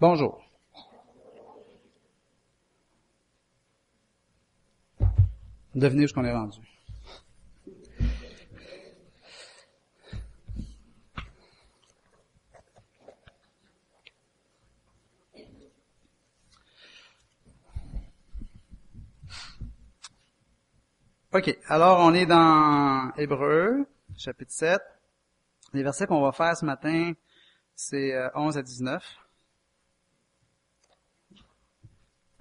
Bonjour. Devenez où ce qu'on est rendu. OK. Alors, on est dans Hébreu, chapitre 7. Les versets qu'on va faire ce matin, c'est 11 à 19.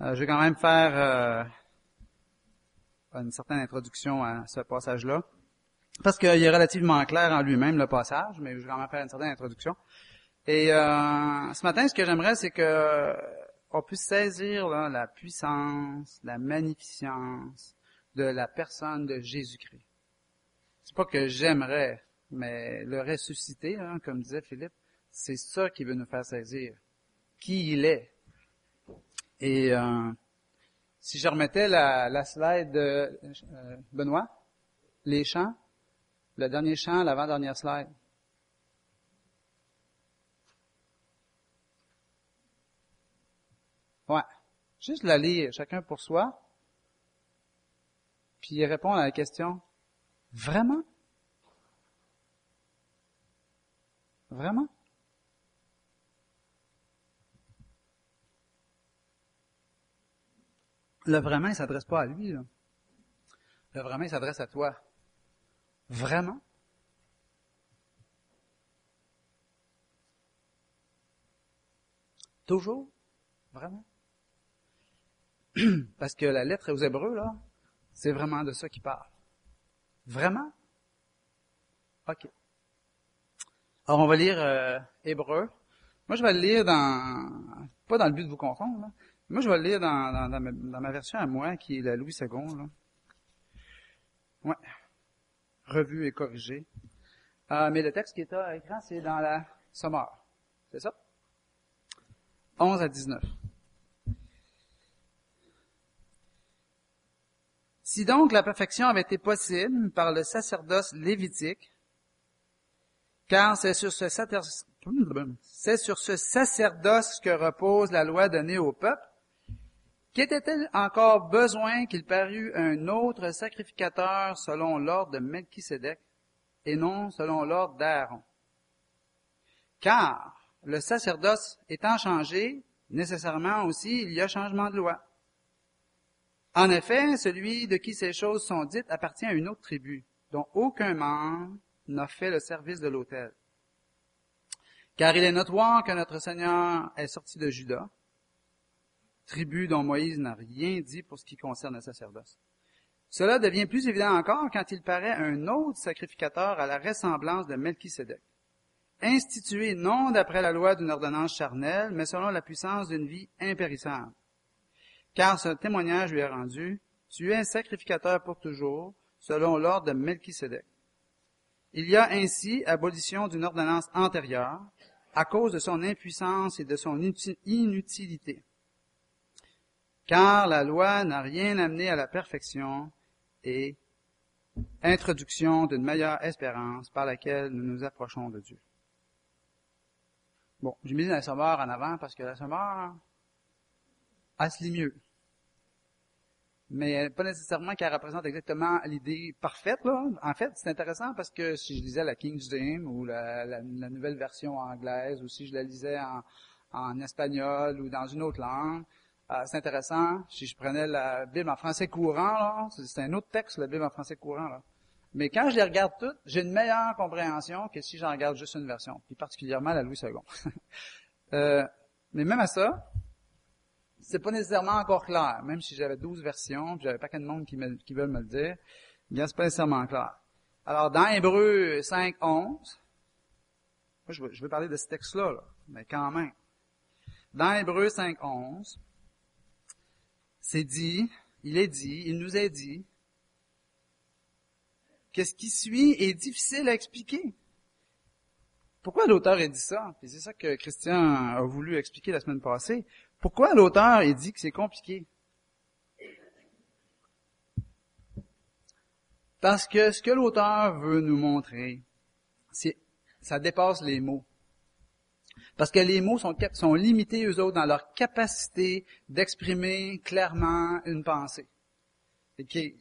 Euh, je vais quand même faire euh, une certaine introduction à ce passage-là, parce qu'il est relativement clair en lui-même, le passage, mais je vais quand même faire une certaine introduction. Et euh, ce matin, ce que j'aimerais, c'est que on puisse saisir là, la puissance, la magnificence de la personne de Jésus-Christ. C'est pas que j'aimerais, mais le ressusciter, hein, comme disait Philippe, c'est ça qui veut nous faire saisir. Qui il est. Et euh, si je remettais la, slide de euh, Benoît, les chants, le dernier chant, l'avant-dernière slide. Ouais. Juste la lire, chacun pour soi. Puis répondre à la question, vraiment? Vraiment? Le vraiment, il s'adresse pas à lui. Le vraiment, il s'adresse à toi. Vraiment? Toujours? Vraiment? Parce que la lettre aux Hébreux, là, c'est vraiment de ça qu'il parle. Vraiment? OK. Alors, on va lire euh, Hébreu. Moi, je vais le lire dans... Pas dans le but de vous confondre. Moi, je vais le lire dans, ma, version à moi, qui est la Louis II. Là. Ouais. Revue et corrigée. Euh, mais le texte qui est à l'écran, c'est dans la Sommeur. C'est ça? 11 à 19. Si donc la perfection avait été possible par le sacerdoce lévitique, car c'est sur ce sacerdoce, c'est sur ce sacerdoce que repose la loi donnée au peuple, Qu'était-il encore besoin qu'il parût un autre sacrificateur selon l'ordre de Melchisédek et non selon l'ordre d'Aaron? Car le sacerdoce étant changé, nécessairement aussi il y a changement de loi. En effet, celui de qui ces choses sont dites appartient à une autre tribu, dont aucun membre n'a fait le service de l'autel. Car il est notoire que notre Seigneur est sorti de Juda, tribu dont Moïse n'a rien dit pour ce qui concerne le sacerdoce. Cela devient plus évident encore quand il paraît un autre sacrificateur à la ressemblance de Melchisédek, institué non d'après la loi d'une ordonnance charnelle, mais selon la puissance d'une vie impérissable. Car ce témoignage lui est rendu, tu es un sacrificateur pour toujours, selon l'ordre de Melchisédek. Il y a ainsi abolition d'une ordonnance antérieure, à cause de son impuissance et de son inutilité car la loi n'a rien amené à la perfection et introduction d'une meilleure espérance par laquelle nous nous approchons de Dieu. Bon, j'ai mis la sommeur en avant parce que la sommeur, elle se lit mieux. Mais pas nécessairement qu'elle représente exactement l'idée parfaite. En fait, c'est intéressant parce que si je lisais la King James ou la, nouvelle version anglaise, ou si je la lisais en espagnol ou dans une autre langue, euh, c'est intéressant. Si je prenais la Bible en français courant, c'est un autre texte, la Bible en français courant. Là. Mais quand je les regarde toutes, j'ai une meilleure compréhension que si j'en regarde juste une version, puis particulièrement la Louis II. euh, mais même à ça, c'est pas nécessairement encore clair. Même si j'avais 12 versions, puis j'avais pas qu'un de monde qui, me, qui veulent me le dire, bien c'est pas nécessairement clair. Alors dans Hébreu 5, 11, moi je veux, je veux parler de ce texte-là, là, mais quand même. Dans Hébreu 5, 11, c'est dit, il est dit, il nous est dit, que ce qui suit est difficile à expliquer. Pourquoi l'auteur a dit ça? c'est ça que Christian a voulu expliquer la semaine passée. Pourquoi l'auteur a dit que c'est compliqué? Parce que ce que l'auteur veut nous montrer, c'est, ça dépasse les mots. Parce que les mots sont, sont limités, eux autres, dans leur capacité d'exprimer clairement une pensée. Et qui,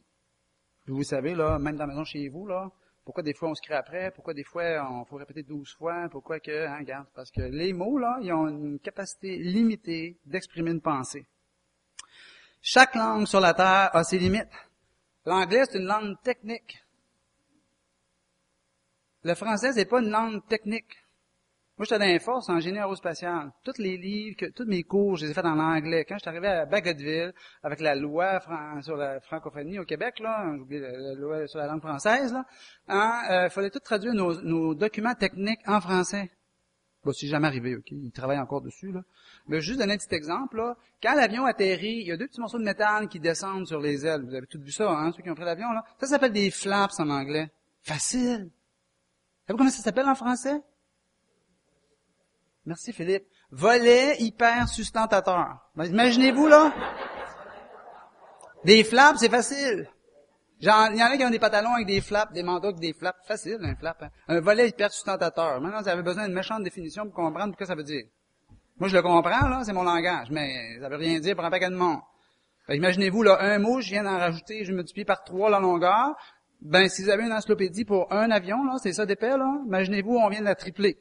vous savez, là, même dans la maison chez vous, là, pourquoi des fois on se crée après, pourquoi des fois on faut répéter douze fois, pourquoi que, hein, regarde, parce que les mots, là, ils ont une capacité limitée d'exprimer une pensée. Chaque langue sur la Terre a ses limites. L'anglais, c'est une langue technique. Le français, c'est pas une langue technique. Moi, j'étais dans les forces en génie aérospatial. Tous les livres, tous mes cours, je les ai faits en anglais. Quand je suis arrivé à Bagotville, avec la loi sur la francophonie au Québec, là, j'ai oublié la, loi sur la langue française, là, il hein, euh, fallait tout traduire nos, documents techniques en français. Bon, c'est jamais arrivé, OK? Ils travaillent encore dessus, là. Mais juste donner un petit exemple, là. Quand l'avion atterrit, il y a deux petits morceaux de métal qui descendent sur les ailes. Vous avez tous vu ça, hein, ceux qui ont pris l'avion, là? Ça s'appelle des flaps en anglais. Facile. Savez-vous comment ça s'appelle en français? Merci Philippe. Volet hyper sustentateur. Ben, imaginez-vous là. Des flaps, c'est facile. Il y en a qui ont des pantalons avec des flaps, des manteaux avec des flaps. Facile, un flap. Hein. Un volet hyper sustentateur. Maintenant, vous avez besoin d'une méchante définition pour comprendre ce que ça veut dire. Moi, je le comprends, là, c'est mon langage, mais ça veut rien dire pour un paquet de monde. imaginez-vous, là, un mot, je viens d'en rajouter, je multiplie par trois la longueur. Ben, si vous avez une encyclopédie pour un avion, là, c'est ça d'épais, là. Imaginez-vous, on vient de la tripler.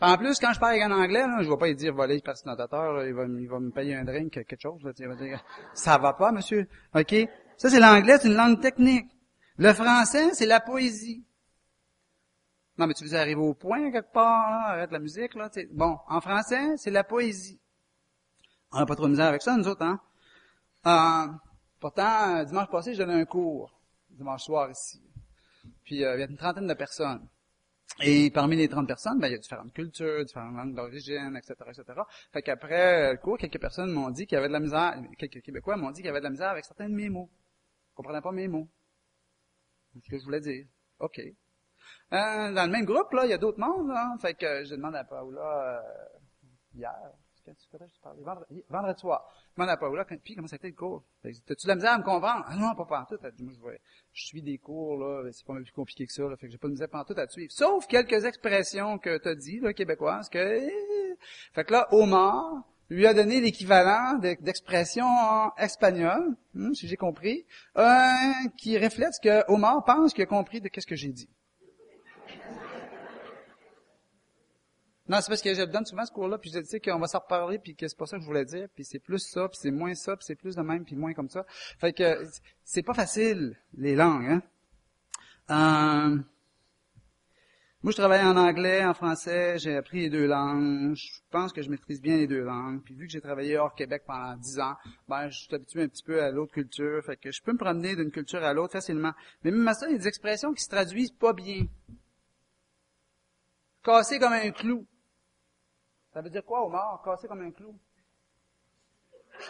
En plus, quand je parle en anglais, là, je vais pas lui dire voler personnatateur, il va, il va me payer un drink, quelque chose. Là, il va dire, ça va pas, monsieur. OK? Ça, c'est l'anglais, c'est une langue technique. Le français, c'est la poésie. Non, mais tu veux arriver au point quelque part, là, arrête la musique, là. Bon, en français, c'est la poésie. On n'a pas trop de misère avec ça, nous autres, hein? Euh, pourtant, dimanche passé, je donnais un cours, dimanche soir ici. Puis, euh, il y a une trentaine de personnes. Et parmi les 30 personnes, ben, il y a différentes cultures, différentes langues d'origine, etc., etc. Fait qu'après le cours, quelques personnes m'ont dit qu'il y avait de la misère, quelques Québécois m'ont dit qu'il y avait de la misère avec certains de mes mots. Ils comprenaient pas mes mots. Ce que je voulais dire. OK. Euh, dans le même groupe, là, il y a d'autres mondes, là. Fait que je demande à Paola, euh, hier, vendredi, vendredi soir. Je demande à Paola, puis comment ça a été le cours? T'as-tu de la misère à me comprendre? Ah non, pas partout. Elle moi, je, je suis des cours, là, c'est pas plus compliqué que ça, là, fait que j'ai pas de misère tout à te suivre. Sauf quelques expressions que t'as dit, là, québécoises, que, fait que là, Omar, lui a donné l'équivalent d'expression en espagnol, hein, si j'ai compris, euh, qui reflète ce que Omar pense qu'il a compris de qu'est-ce que j'ai dit. Non, c'est parce que je donne souvent ce cours-là, puis je dis qu'on va s'en reparler, puis que c'est pas ça que je voulais dire, puis c'est plus ça, puis c'est moins ça, puis c'est plus de même, puis moins comme ça. Fait que c'est pas facile, les langues. Hein? Euh, moi, je travaille en anglais, en français, j'ai appris les deux langues. Je pense que je maîtrise bien les deux langues. Puis vu que j'ai travaillé hors Québec pendant dix ans, ben je suis habitué un petit peu à l'autre culture. Fait que je peux me promener d'une culture à l'autre facilement. Mais même à ça, il y a des expressions qui se traduisent pas bien. Casser comme un clou. Ça veut dire quoi, Omar? Casser comme un clou?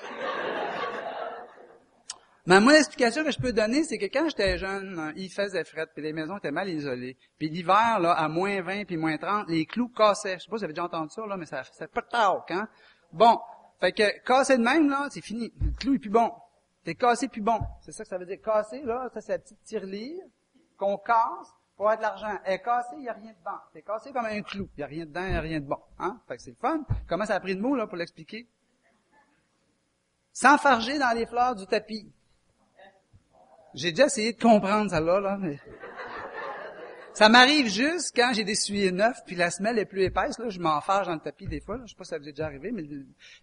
Mais moi, l'explication que je peux donner, c'est que quand j'étais jeune, il faisait fret, puis les maisons étaient mal isolées. Puis l'hiver, là, à moins 20 puis moins 30, les clous cassaient. Je sais pas si vous avez déjà entendu ça, là, mais ça fait pas talk, hein? Bon. Fait que casser de même, là, c'est fini. Le clou est plus bon. T'es cassé plus bon. C'est ça que ça veut dire. Casser, là, ça c'est la petite tirelire qu'on casse pour être de l'argent. Elle est cassée, il n'y a rien dedans. C'est cassé comme un clou. Il n'y a rien dedans, il n'y a rien de bon. Hein? Fait que c'est le fun. Comment ça a pris de mots, là, pour l'expliquer? S'enfarger dans les fleurs du tapis. J'ai déjà essayé de comprendre ça là, là, mais... Ça m'arrive juste quand j'ai des souliers neufs, puis la semelle est plus épaisse, là, je m'enfarge dans le tapis des fois. Je sais pas si ça vous est déjà arrivé, mais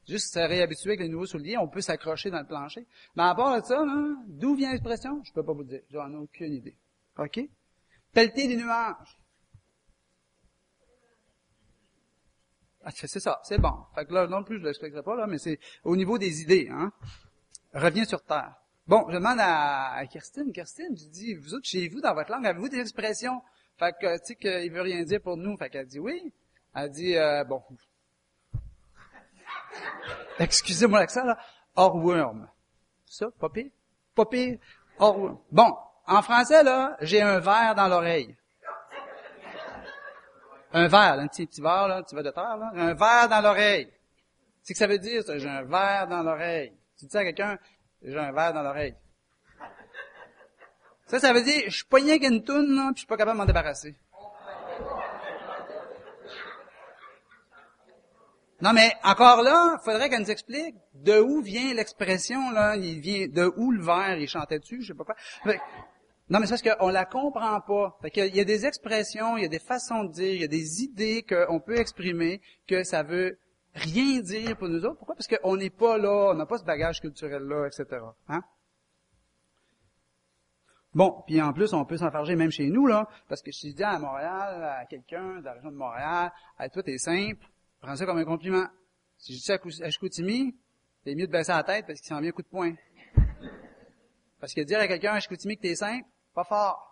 juste se réhabituer avec les nouveaux souliers, on peut s'accrocher dans le plancher. Mais à part de ça, d'où vient l'expression? Je peux pas vous dire. J'en ai aucune idée. OK? Pelleter des nuages. Ah, c'est ça, c'est bon. Fait que là, non plus, je l'expliquerai pas, là, mais c'est au niveau des idées, hein. Reviens sur terre. Bon, je demande à, à Kirstine, Kirstine, je dis, vous autres, chez vous, dans votre langue, avez-vous des expressions? Fait que, tu sais, qu'il veut rien dire pour nous. Fait qu'elle dit oui. Elle dit, euh, bon. Excusez-moi l'accent, là. Orworm. Ça, pas pire? Pas pire? Orworm. Bon, en français, là, j'ai un verre dans l'oreille. Un verre, un petit, petit verre, là, un petit verre de terre, là. Un verre dans l'oreille. C'est que ça veut dire, ça, j'ai un verre dans l'oreille. Tu dis à quelqu'un, j'ai un verre dans l'oreille. Ça, ça veut dire, je suis poigné avec une toune, là, puis je suis pas capable de m'en débarrasser. Non, mais encore là, il faudrait qu'elle nous explique de où vient l'expression, là. Il vient de où le verre, il chantait dessus, je sais pas quoi. Non, mais c'est parce qu'on la comprend pas. Fait qu'il y a des expressions, il y a des façons de dire, il y a des idées qu'on peut exprimer que ça veut rien dire pour nous autres. Pourquoi? Parce qu'on n'est pas là, on n'a pas ce bagage culturel-là, etc. Hein? Bon, puis en plus, on peut s'enfarger même chez nous, là, parce que si je dis à Montréal, à quelqu'un de la région de Montréal, hey, toi, t'es simple, prends ça comme un compliment. Si je dis à Chicoutimi, t'es mieux de baisser la tête parce qu'il s'en vient un coup de poing. Parce que dire à quelqu'un à Chicoutimi que t'es simple, pas fort.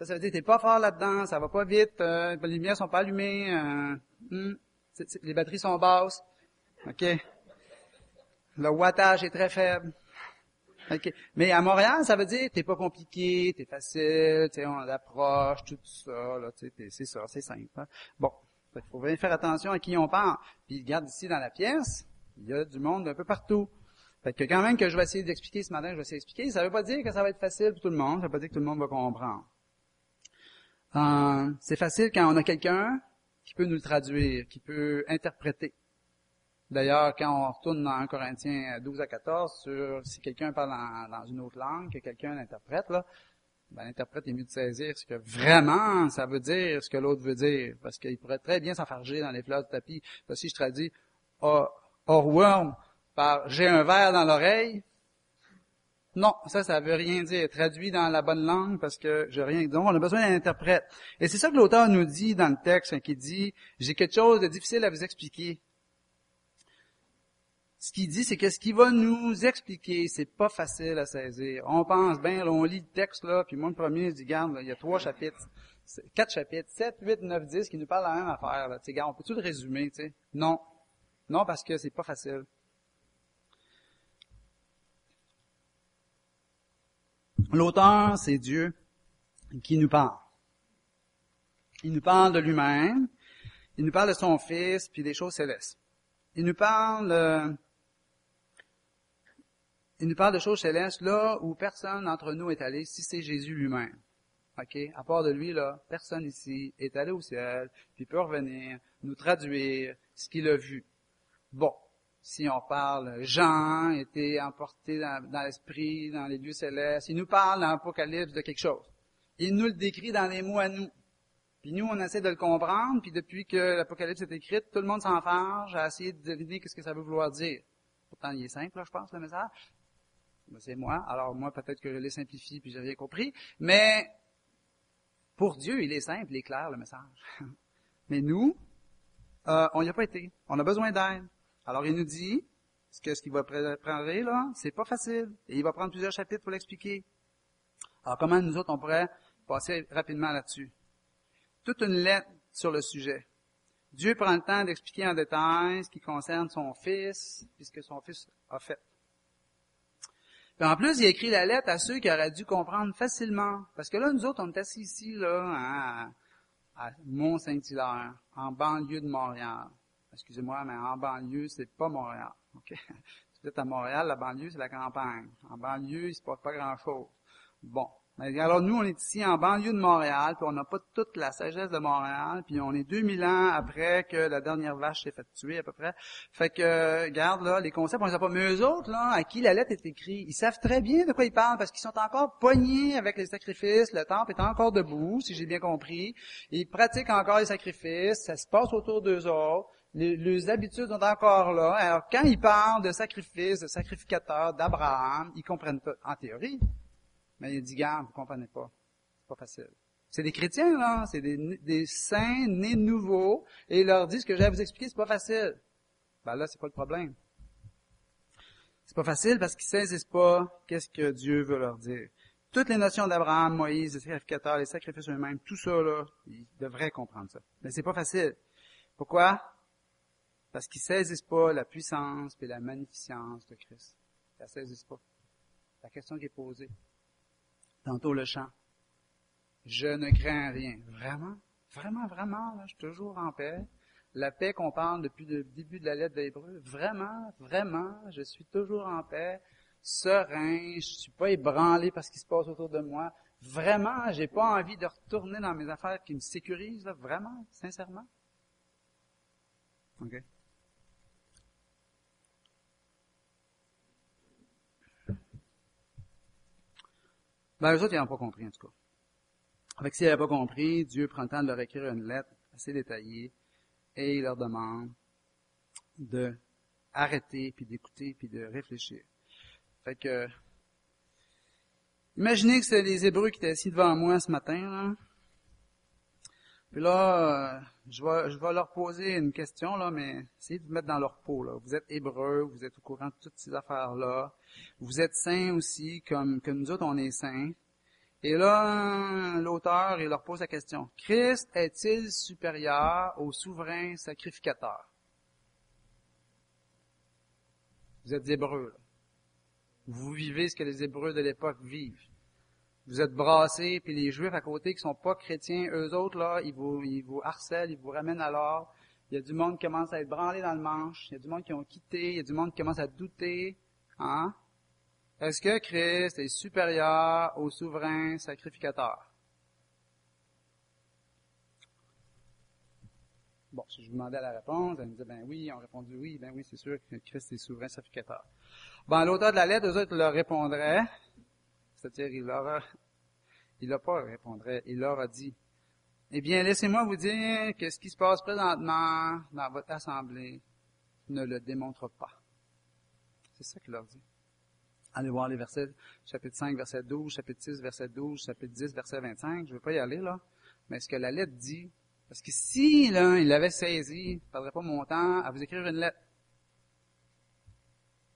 Ça, veut dire t'es pas fort là-dedans, ça va pas vite, euh, les lumières sont pas allumées, euh, hmm, les batteries sont basses. OK? Le wattage est très faible. Mais à Montréal, ça veut dire t'es pas compliqué, t'es facile, on approche, tout ça, c'est ça, c'est simple. Hein. Bon, il faut bien faire attention à qui on parle. Puis regarde ici dans la pièce, il y a du monde un peu partout. Fait que quand même que je vais essayer d'expliquer ce matin, je vais essayer d'expliquer, ça veut pas dire que ça va être facile pour tout le monde, ça veut pas dire que tout le monde va comprendre. Euh, c'est facile quand on a quelqu'un qui peut nous le traduire, qui peut interpréter. D'ailleurs, quand on retourne dans 1 Corinthiens 12 à 14, sur si quelqu'un parle dans une autre langue, que quelqu'un l'interprète, là, ben, l'interprète est mieux de saisir ce que vraiment ça veut dire, ce que l'autre veut dire. Parce qu'il pourrait très bien s'enfarger dans les fleurs de tapis. si je traduis worm par j'ai un verre dans l'oreille, non, ça, ça veut rien dire. Traduit dans la bonne langue parce que j'ai rien. Donc, on a besoin d'un interprète. Et c'est ça que l'auteur nous dit dans le texte, hein, qui dit, j'ai quelque chose de difficile à vous expliquer ce qu'il dit, c'est que ce qu'il va nous expliquer, c'est pas facile à saisir. On pense bien, on lit le texte, là, puis moi, le premier, je dis, garde, il y a trois chapitres, quatre chapitres, sept, huit, neuf, dix, qui nous parlent de la même affaire, là. On peut-tu le résumer, tu sais? Non. Non, parce que c'est pas facile. L'auteur, c'est Dieu qui nous parle. Il nous parle de lui-même, il nous parle de son Fils, puis des choses célestes. Il nous parle euh, il nous parle de choses célestes là où personne d'entre nous est allé, si c'est Jésus lui-même. OK? À part de lui, là, personne ici est allé au ciel, puis peut revenir, nous traduire ce qu'il a vu. Bon. Si on parle, Jean était emporté dans, l'esprit, dans les lieux célestes. Il nous parle dans l'Apocalypse de quelque chose. Il nous le décrit dans les mots à nous. Puis nous, on essaie de le comprendre, puis depuis que l'Apocalypse est écrit, tout le monde s'enfarge à essayer de deviner qu'est-ce que ça veut vouloir dire. Pourtant, il est simple, là, je pense, le message c'est moi. Alors moi, peut-être que je l'ai simplifié puis j'ai rien compris. Mais pour Dieu, il est simple, il est clair le message. Mais nous, euh, on n'y a pas été. On a besoin d'aide. Alors il nous dit que ce qu'il va prendre là, c'est pas facile. Et il va prendre plusieurs chapitres pour l'expliquer. Alors comment nous autres on pourrait passer rapidement là-dessus? Toute une lettre sur le sujet. Dieu prend le temps d'expliquer en détail ce qui concerne son fils, puisque son fils a fait en plus, il écrit la lettre à ceux qui auraient dû comprendre facilement. Parce que là, nous autres, on est assis ici, là, à, Mont-Saint-Hilaire, en banlieue de Montréal. Excusez-moi, mais en banlieue, c'est pas Montréal. OK? Si vous êtes à Montréal, la banlieue, c'est la campagne. En banlieue, il se passe pas grand-chose. Bon. Alors nous, on est ici en banlieue de Montréal, puis on n'a pas toute la sagesse de Montréal, puis on est 2000 ans après que la dernière vache s'est fait tuer à peu près. Fait que, regarde là, les concepts, on ne sait pas. Mais eux autres, là, à qui la lettre est écrite, ils savent très bien de quoi ils parlent, parce qu'ils sont encore poignés avec les sacrifices, le temple est encore debout, si j'ai bien compris. Ils pratiquent encore les sacrifices, ça se passe autour d'eux autres. Les, les, habitudes sont encore là. Alors, quand ils parlent de sacrifices, de sacrificateurs, d'Abraham, ils comprennent pas, en théorie, mais il dit, garde, vous comprenez pas. C'est pas facile. C'est des chrétiens, là. C'est des, saints nés nouveaux. Et ils leur disent ce que j'ai à vous expliquer, c'est pas facile. Ben là, c'est pas le problème. C'est pas facile parce qu'ils saisissent pas qu'est-ce que Dieu veut leur dire. Toutes les notions d'Abraham, Moïse, les sacrificateurs, les sacrifices eux-mêmes, tout ça, là, ils devraient comprendre ça. Mais c'est pas facile. Pourquoi? Parce qu'ils saisissent pas la puissance et la magnificence de Christ. Ils la saisissent pas. La question qui est posée. Tantôt le chant. Je ne crains rien. Vraiment? Vraiment, vraiment, là, je suis toujours en paix. La paix qu'on parle depuis le début de la lettre d'Hébreu. Vraiment, vraiment, je suis toujours en paix, serein, je suis pas ébranlé par ce qui se passe autour de moi. Vraiment, j'ai pas envie de retourner dans mes affaires qui me sécurisent, là, vraiment, sincèrement. OK? Ben, eux autres, ils n'ont pas compris, en tout cas. Avec s'ils n'avaient pas compris, Dieu prend le temps de leur écrire une lettre assez détaillée et il leur demande de arrêter, puis d'écouter, puis de réfléchir. Fait que, imaginez que c'est les Hébreux qui étaient assis devant moi ce matin, là. Puis là, euh, je vais, leur poser une question, là, mais essayez de vous mettre dans leur peau. Vous êtes Hébreux, vous êtes au courant de toutes ces affaires-là. Vous êtes saints aussi, comme, comme nous autres, on est saints. Et là, l'auteur, il leur pose la question. Christ est-il supérieur au souverain sacrificateur? Vous êtes Hébreux, là. Vous vivez ce que les Hébreux de l'époque vivent vous êtes brassés, puis les Juifs à côté qui sont pas chrétiens, eux autres, là, ils vous, ils vous harcèlent, ils vous ramènent à l'or. Il y a du monde qui commence à être branlé dans le manche. Il y a du monde qui ont quitté. Il y a du monde qui commence à douter. Hein? Est-ce que Christ est supérieur au souverain sacrificateur? Bon, si je vous demandais la réponse, elle me disait, ben oui, ont répondu oui, ben oui, c'est sûr que Christ est souverain sacrificateur. Bon, l'auteur de la lettre, eux autres leur répondraient, c'est-à-dire, il il n'a pas répondrait, il leur a dit, eh bien, laissez-moi vous dire que ce qui se passe présentement dans votre assemblée ne le démontre pas. C'est ça qu'il leur dit. Allez voir les versets, chapitre 5, verset 12, chapitre 6, verset 12, chapitre 10, verset 25. Je ne vais pas y aller, là. Mais ce que la lettre dit, parce que si, là, il l'avait saisi, je ne perdrais pas mon temps à vous écrire une lettre.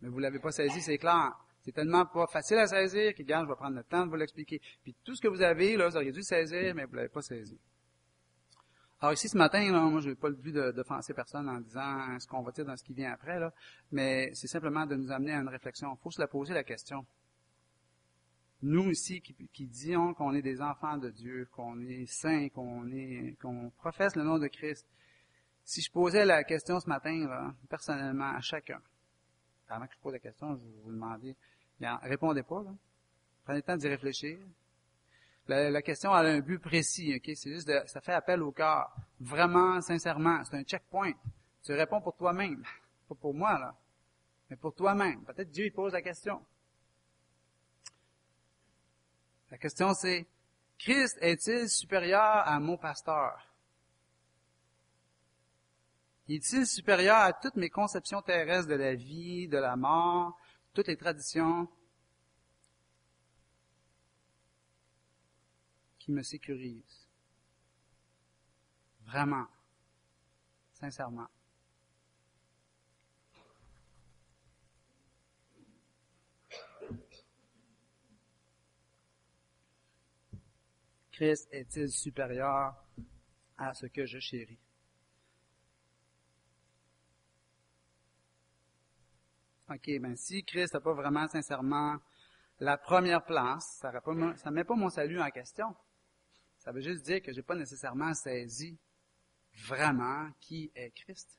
Mais vous l'avez pas saisi, c'est clair. C'est tellement pas facile à saisir que, regarde, je vais prendre le temps de vous l'expliquer. Puis tout ce que vous avez, là, vous auriez dû saisir, mais vous l'avez pas saisi. Alors ici, ce matin, là, moi, je n'ai pas le but d'offenser personne en disant ce qu'on va dire dans ce qui vient après, là, mais c'est simplement de nous amener à une réflexion. Il faut se la poser la question. Nous ici, qui, qui disons qu'on est des enfants de Dieu, qu'on est saints, qu'on est, qu'on professe le nom de Christ, si je posais la question ce matin, là, personnellement, à chacun, avant que je pose la question, je vous demander, répondez pas, là. Prenez le temps d'y réfléchir. La, question a un but précis, ok? C'est juste de, ça fait appel au cœur. Vraiment, sincèrement. C'est un checkpoint. Tu réponds pour toi-même. Pas pour moi, là. Mais pour toi-même. Peut-être Dieu, il pose la question. La question, c'est, Christ est-il supérieur à mon pasteur? Est-il supérieur à toutes mes conceptions terrestres de la vie, de la mort, toutes les traditions qui me sécurisent? Vraiment, sincèrement. Christ est-il supérieur à ce que je chéris? OK, ben si Christ n'a pas vraiment sincèrement la première place, ça ne met pas mon salut en question. Ça veut juste dire que j'ai pas nécessairement saisi vraiment qui est Christ.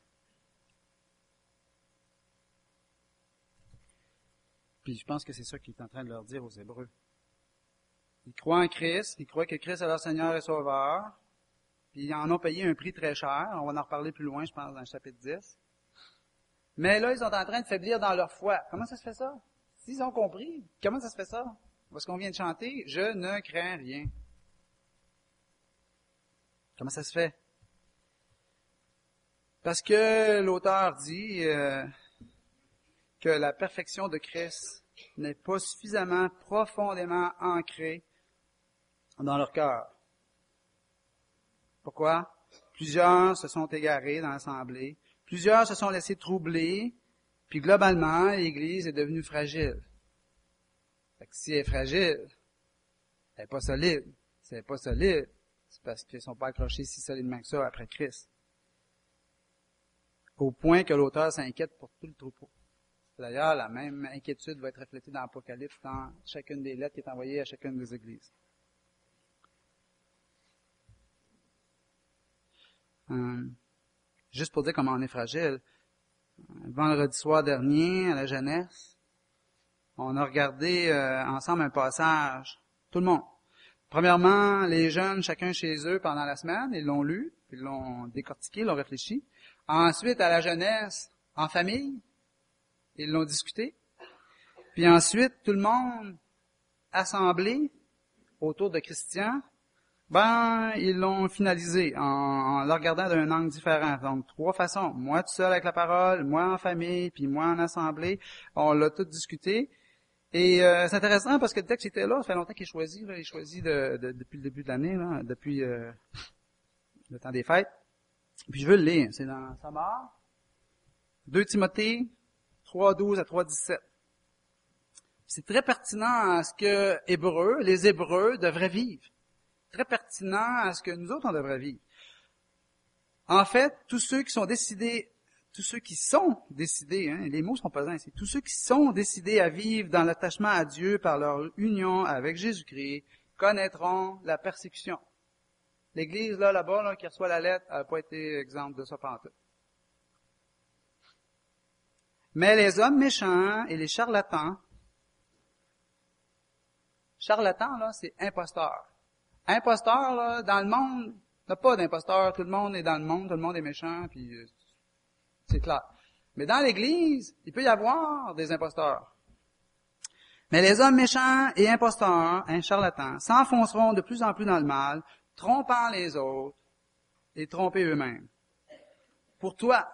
Puis je pense que c'est ça qu'il est en train de leur dire aux Hébreux. Ils croient en Christ, ils croient que Christ est leur Seigneur et Sauveur, puis ils en ont payé un prix très cher. On va en reparler plus loin, je pense, dans le chapitre 10. Mais là, ils sont en train de faiblir dans leur foi. Comment ça se fait ça? S'ils ont compris, comment ça se fait ça? Parce qu'on vient de chanter, je ne crains rien. Comment ça se fait? Parce que l'auteur dit euh, que la perfection de Christ n'est pas suffisamment profondément ancrée dans leur cœur. Pourquoi? Plusieurs se sont égarés dans l'assemblée. Plusieurs se sont laissés troubler, puis globalement, l'Église est devenue fragile. Fait si elle est fragile, elle n'est pas solide. Si elle n'est pas solide, c'est parce qu'ils ne sont pas accrochés si solidement que ça après Christ. Au point que l'auteur s'inquiète pour tout le troupeau. D'ailleurs, la même inquiétude va être reflétée dans l'Apocalypse, dans chacune des lettres qui est envoyée à chacune des églises. Hum. Juste pour dire comment on est fragile. Vendredi soir dernier, à la jeunesse, on a regardé euh, ensemble un passage. Tout le monde. Premièrement, les jeunes, chacun chez eux pendant la semaine, ils l'ont lu, ils l'ont décortiqué, ils l'ont réfléchi. Ensuite, à la jeunesse, en famille, ils l'ont discuté. Puis ensuite, tout le monde assemblé, autour de Christian, ben, ils l'ont finalisé en, en le regardant d'un angle différent. Donc, trois façons. Moi tout seul avec la parole, moi en famille, puis moi en assemblée. On l'a tout discuté. Et euh, c'est intéressant parce que le texte était là, ça fait longtemps qu'il est choisi. Là, il est choisi de, depuis le début de l'année, depuis euh, le temps des fêtes. Puis je veux le lire. C'est dans Samar, 2 Timothée 3.12 à 3.17. C'est très pertinent à ce que Hébreux, les Hébreux devraient vivre. Très pertinent à ce que nous autres on devrait vivre. En fait, tous ceux qui sont décidés, tous ceux qui sont décidés, hein, les mots sont pas ici, tous ceux qui sont décidés à vivre dans l'attachement à Dieu par leur union avec Jésus-Christ connaîtront la persécution. L'église, là, là-bas, là, qui reçoit la lettre, n'a pas été exemple de ça pantoute. Mais les hommes méchants et les charlatans, charlatans, là, c'est imposteur. Imposteur, là, dans le monde, il n'y a pas d'imposteur. Tout le monde est dans le monde, tout le monde est méchant, puis euh, c'est clair. Mais dans l'Église, il peut y avoir des imposteurs. Mais les hommes méchants et imposteurs, un charlatan, s'enfonceront de plus en plus dans le mal, trompant les autres et tromper eux-mêmes. Pour toi,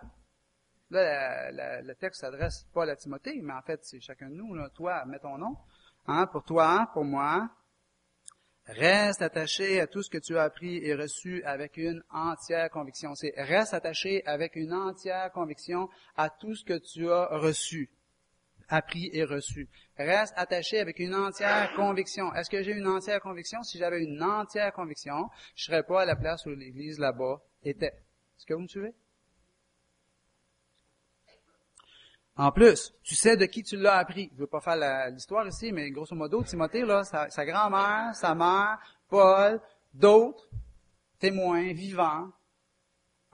là, le texte s'adresse pas à la Timothée, mais en fait, c'est chacun de nous. Là. Toi, mets ton nom. Hein, pour toi, pour moi, reste attaché à tout ce que tu as appris et reçu avec une entière conviction. C'est reste attaché avec une entière conviction à tout ce que tu as reçu appris et reçu. Reste attaché avec une entière conviction. Est-ce que j'ai une entière conviction? Si j'avais une entière conviction, je serais pas à la place où l'Église là-bas était. Est-ce que vous me suivez? En plus, tu sais de qui tu l'as appris. Je veux pas faire l'histoire ici, mais grosso modo, Timothée, là, sa, grand-mère, sa mère, Paul, d'autres témoins vivants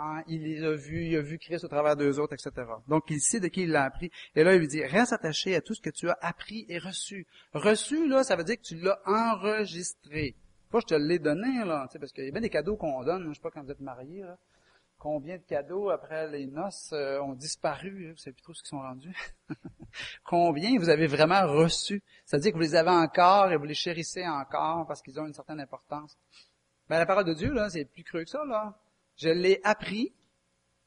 Hein, il les a vus, il a vu Christ au travers d'eux autres, etc. Donc, il sait de qui il l'a appris. Et là, il lui dit, reste attaché à tout ce que tu as appris et reçu. Reçu, là, ça veut dire que tu l'as enregistré. Pas je te l'ai donné, là, parce qu'il y a bien des cadeaux qu'on donne. Je sais pas quand vous êtes mariés, là. Combien de cadeaux après les noces euh, ont disparu? Vous savez plus trop ce qu'ils sont rendus. Combien vous avez vraiment reçu? Ça veut dire que vous les avez encore et vous les chérissez encore parce qu'ils ont une certaine importance. Ben, la parole de Dieu, là, c'est plus creux que ça, là. Je l'ai appris,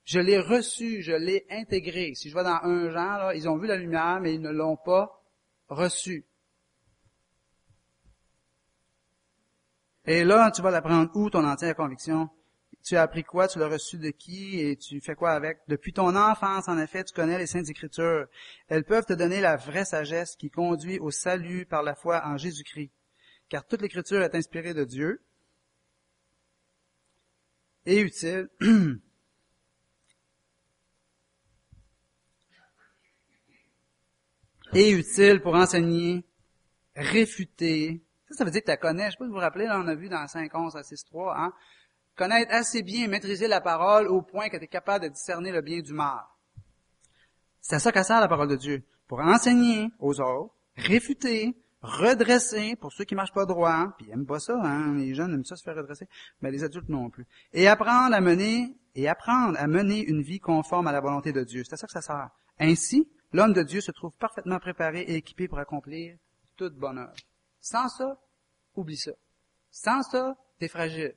je l'ai reçu, je l'ai intégré. Si je vais dans un genre, là, ils ont vu la lumière, mais ils ne l'ont pas reçu. Et là, tu vas l'apprendre où ton entière conviction? Tu as appris quoi? Tu l'as reçu de qui? Et tu fais quoi avec? Depuis ton enfance, en effet, tu connais les Saintes Écritures. Elles peuvent te donner la vraie sagesse qui conduit au salut par la foi en Jésus-Christ. Car toute l'Écriture est inspirée de Dieu et utile. et utile pour enseigner, réfuter. Ça, ça veut dire que tu la connais. Je sais pas vous vous rappelez, là, on a vu dans 5, 11 à 6, 3, hein? Connaître assez bien et maîtriser la parole au point que tu capable de discerner le bien du mal. C'est à ça qu'elle sert la parole de Dieu. Pour enseigner aux autres, réfuter, redresser pour ceux qui marchent pas droit, puis ils aiment pas ça, hein, les jeunes aiment ça se faire redresser, mais les adultes non plus. Et apprendre à mener et apprendre à mener une vie conforme à la volonté de Dieu. C'est à ça que ça sert. Ainsi, l'homme de Dieu se trouve parfaitement préparé et équipé pour accomplir toute bonne œuvre. Sans ça, oublie ça. Sans ça, t'es fragile.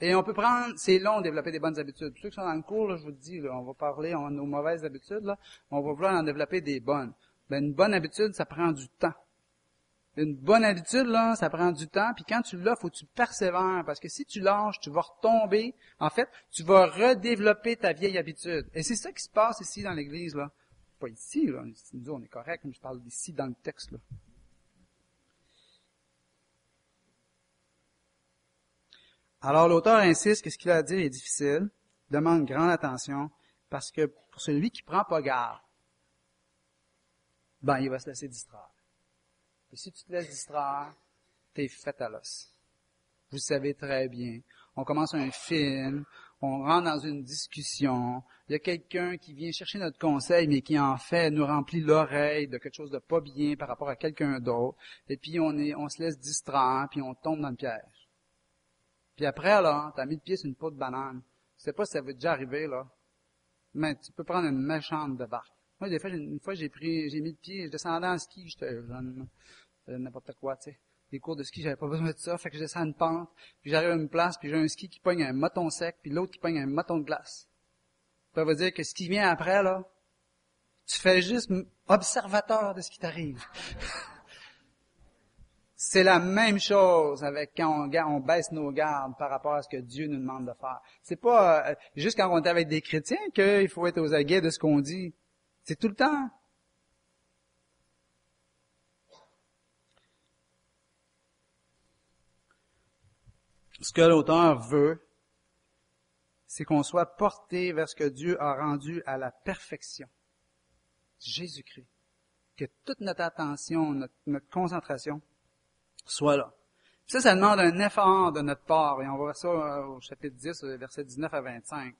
Et on peut prendre, c'est long de développer des bonnes habitudes. Ceux qui sont dans le cours, je vous le dis, on va parler on nos mauvaises habitudes, là, on va vouloir en développer des bonnes. Ben, une bonne habitude, ça prend du temps. Une bonne habitude, là, ça prend du temps, puis quand tu l'as, faut que tu persévères, parce que si tu lâches, tu vas retomber. En fait, tu vas redévelopper ta vieille habitude. Et c'est ça qui se passe ici dans l'Église, là. Pas ici, là. Nous, on est correct, mais je parle d'ici dans le texte, là. Alors, l'auteur insiste que ce qu'il a à dire est difficile, demande grande attention, parce que pour celui qui prend pas garde, ben, il va se laisser distraire. Et si tu te laisses distraire, t'es fait à l'os. Vous savez très bien. On commence un film, on rentre dans une discussion, il y a quelqu'un qui vient chercher notre conseil, mais qui en fait nous remplit l'oreille de quelque chose de pas bien par rapport à quelqu'un d'autre, et puis on est, on se laisse distraire, puis on tombe dans le piège. Puis après, là, t'as mis le pied sur une peau de banane. Je sais pas si ça va déjà arriver, là, mais tu peux prendre une méchante de barque. Moi, des fois, une fois, j'ai pris, j'ai mis le pied, je descendais en ski, j'étais jeune, n'importe quoi, tu sais. des cours de ski, j'avais pas besoin de ça, fait que je descends une pente, puis j'arrive à une place, puis j'ai un ski qui pogne un moton sec, puis l'autre qui pogne un moton de glace. Ça veut dire que ce qui vient après, là, tu fais juste observateur de ce qui t'arrive. C'est la même chose avec quand on, baisse nos gardes par rapport à ce que Dieu nous demande de faire. C'est pas euh, juste quand on est avec des chrétiens qu'il faut être aux aguets de ce qu'on dit. C'est tout le temps. Ce que l'auteur veut, c'est qu'on soit porté vers ce que Dieu a rendu à la perfection. Jésus-Christ. Que toute notre attention, notre, concentration soit là. ça, ça demande un effort de notre part. Et on voit ça euh, au chapitre 10, versets 19 à 25.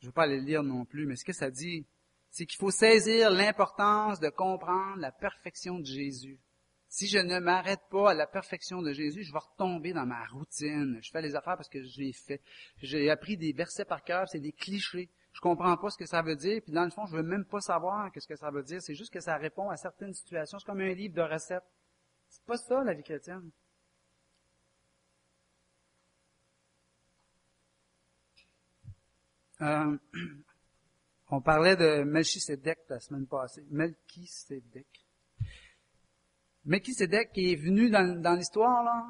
Je ne vais pas aller le lire non plus, mais ce que ça dit, c'est qu'il faut saisir l'importance de comprendre la perfection de Jésus. Si je ne m'arrête pas à la perfection de Jésus, je vais retomber dans ma routine. Je fais les affaires parce que j'ai fait. J'ai appris des versets par cœur, c'est des clichés. Je comprends pas ce que ça veut dire, puis dans le fond, je veux même pas savoir ce que ça veut dire. C'est juste que ça répond à certaines situations. C'est comme un livre de recettes. C'est pas ça, la vie chrétienne. Euh, on parlait de Melchisedec la semaine passée. Melchisedec. Melchisedec est venu dans, dans l'histoire, là,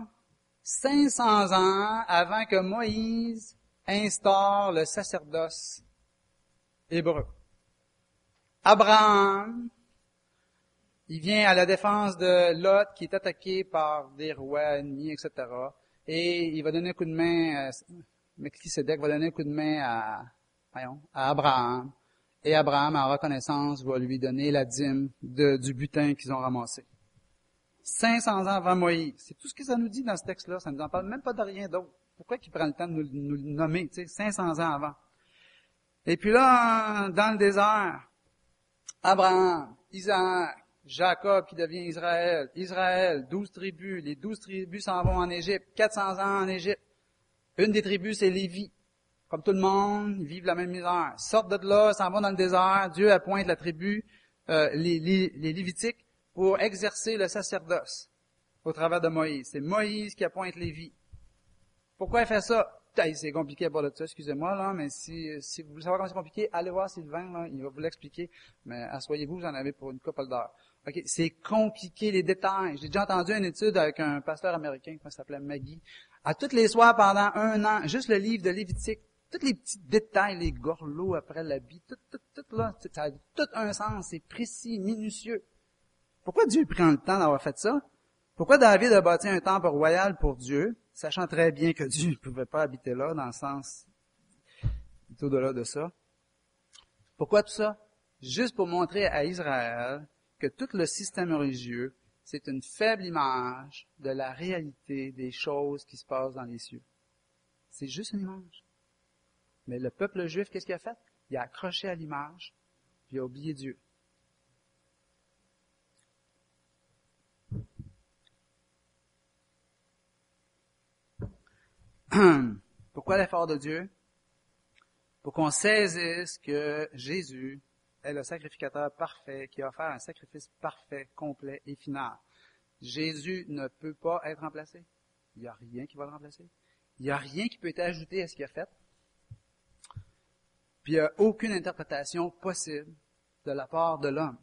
500 ans avant que Moïse instaure le sacerdoce hébreu. Abraham, il vient à la défense de Lot qui est attaqué par des rois ennemis, etc. Et il va donner un coup de main, euh, va donner un coup de main à, Abraham. Et Abraham, en reconnaissance, va lui donner la dîme du butin qu'ils ont ramassé. 500 ans avant Moïse. C'est tout ce que ça nous dit dans ce texte-là. Ça ne nous en parle même pas de rien d'autre. Pourquoi il prend le temps de nous, nous le nommer, tu sais, 500 ans avant? Et puis là, dans le désert, Abraham, Isaac, Jacob qui devient Israël, Israël, douze tribus, les douze tribus s'en vont en Égypte, 400 ans en Égypte. Une des tribus, c'est Lévi. Comme tout le monde, ils vivent la même misère. Sortent de là, s'en vont dans le désert, Dieu appointe la tribu, euh, les, les, Lévitiques, pour exercer le sacerdoce au travers de Moïse. C'est Moïse qui appointe Lévi. Pourquoi il fait ça? C'est compliqué à parler de ça, excusez-moi, là, mais si, si vous voulez savoir comment c'est compliqué, allez voir Sylvain, là, il va vous l'expliquer. Mais asseyez-vous, vous en pour une couple d'heures. C'est compliqué, les détails. J'ai déjà entendu une étude avec un pasteur américain, qui s'appelait Maggie. À toutes les soirs pendant un an, juste le livre de Lévitique, tous les petits détails, les gorlots après l'habit, tout, tout, tout là, ça a tout un sens, c'est précis, minutieux. Pourquoi Dieu prend le temps d'avoir fait ça? Pourquoi David a bâti un temple royal pour Dieu, sachant très bien que Dieu ne pouvait pas habiter là, dans le sens tout au-delà de ça? Pourquoi tout ça? Juste pour montrer à Israël que tout le système religieux, c'est une faible image de la réalité des choses qui se passent dans les cieux. C'est juste une image. Mais le peuple juif, qu'est-ce qu'il a fait? Il a accroché à l'image, puis il a oublié Dieu. Pourquoi l'effort de Dieu? Pour qu'on saisisse que Jésus est le sacrificateur parfait qui a offert un sacrifice parfait, complet et final. Jésus ne peut pas être remplacé. Il n'y a rien qui va le remplacer. Il n'y a rien qui peut être ajouté à ce qu'il a fait. Puis il n'y a aucune interprétation possible de la part de l'homme.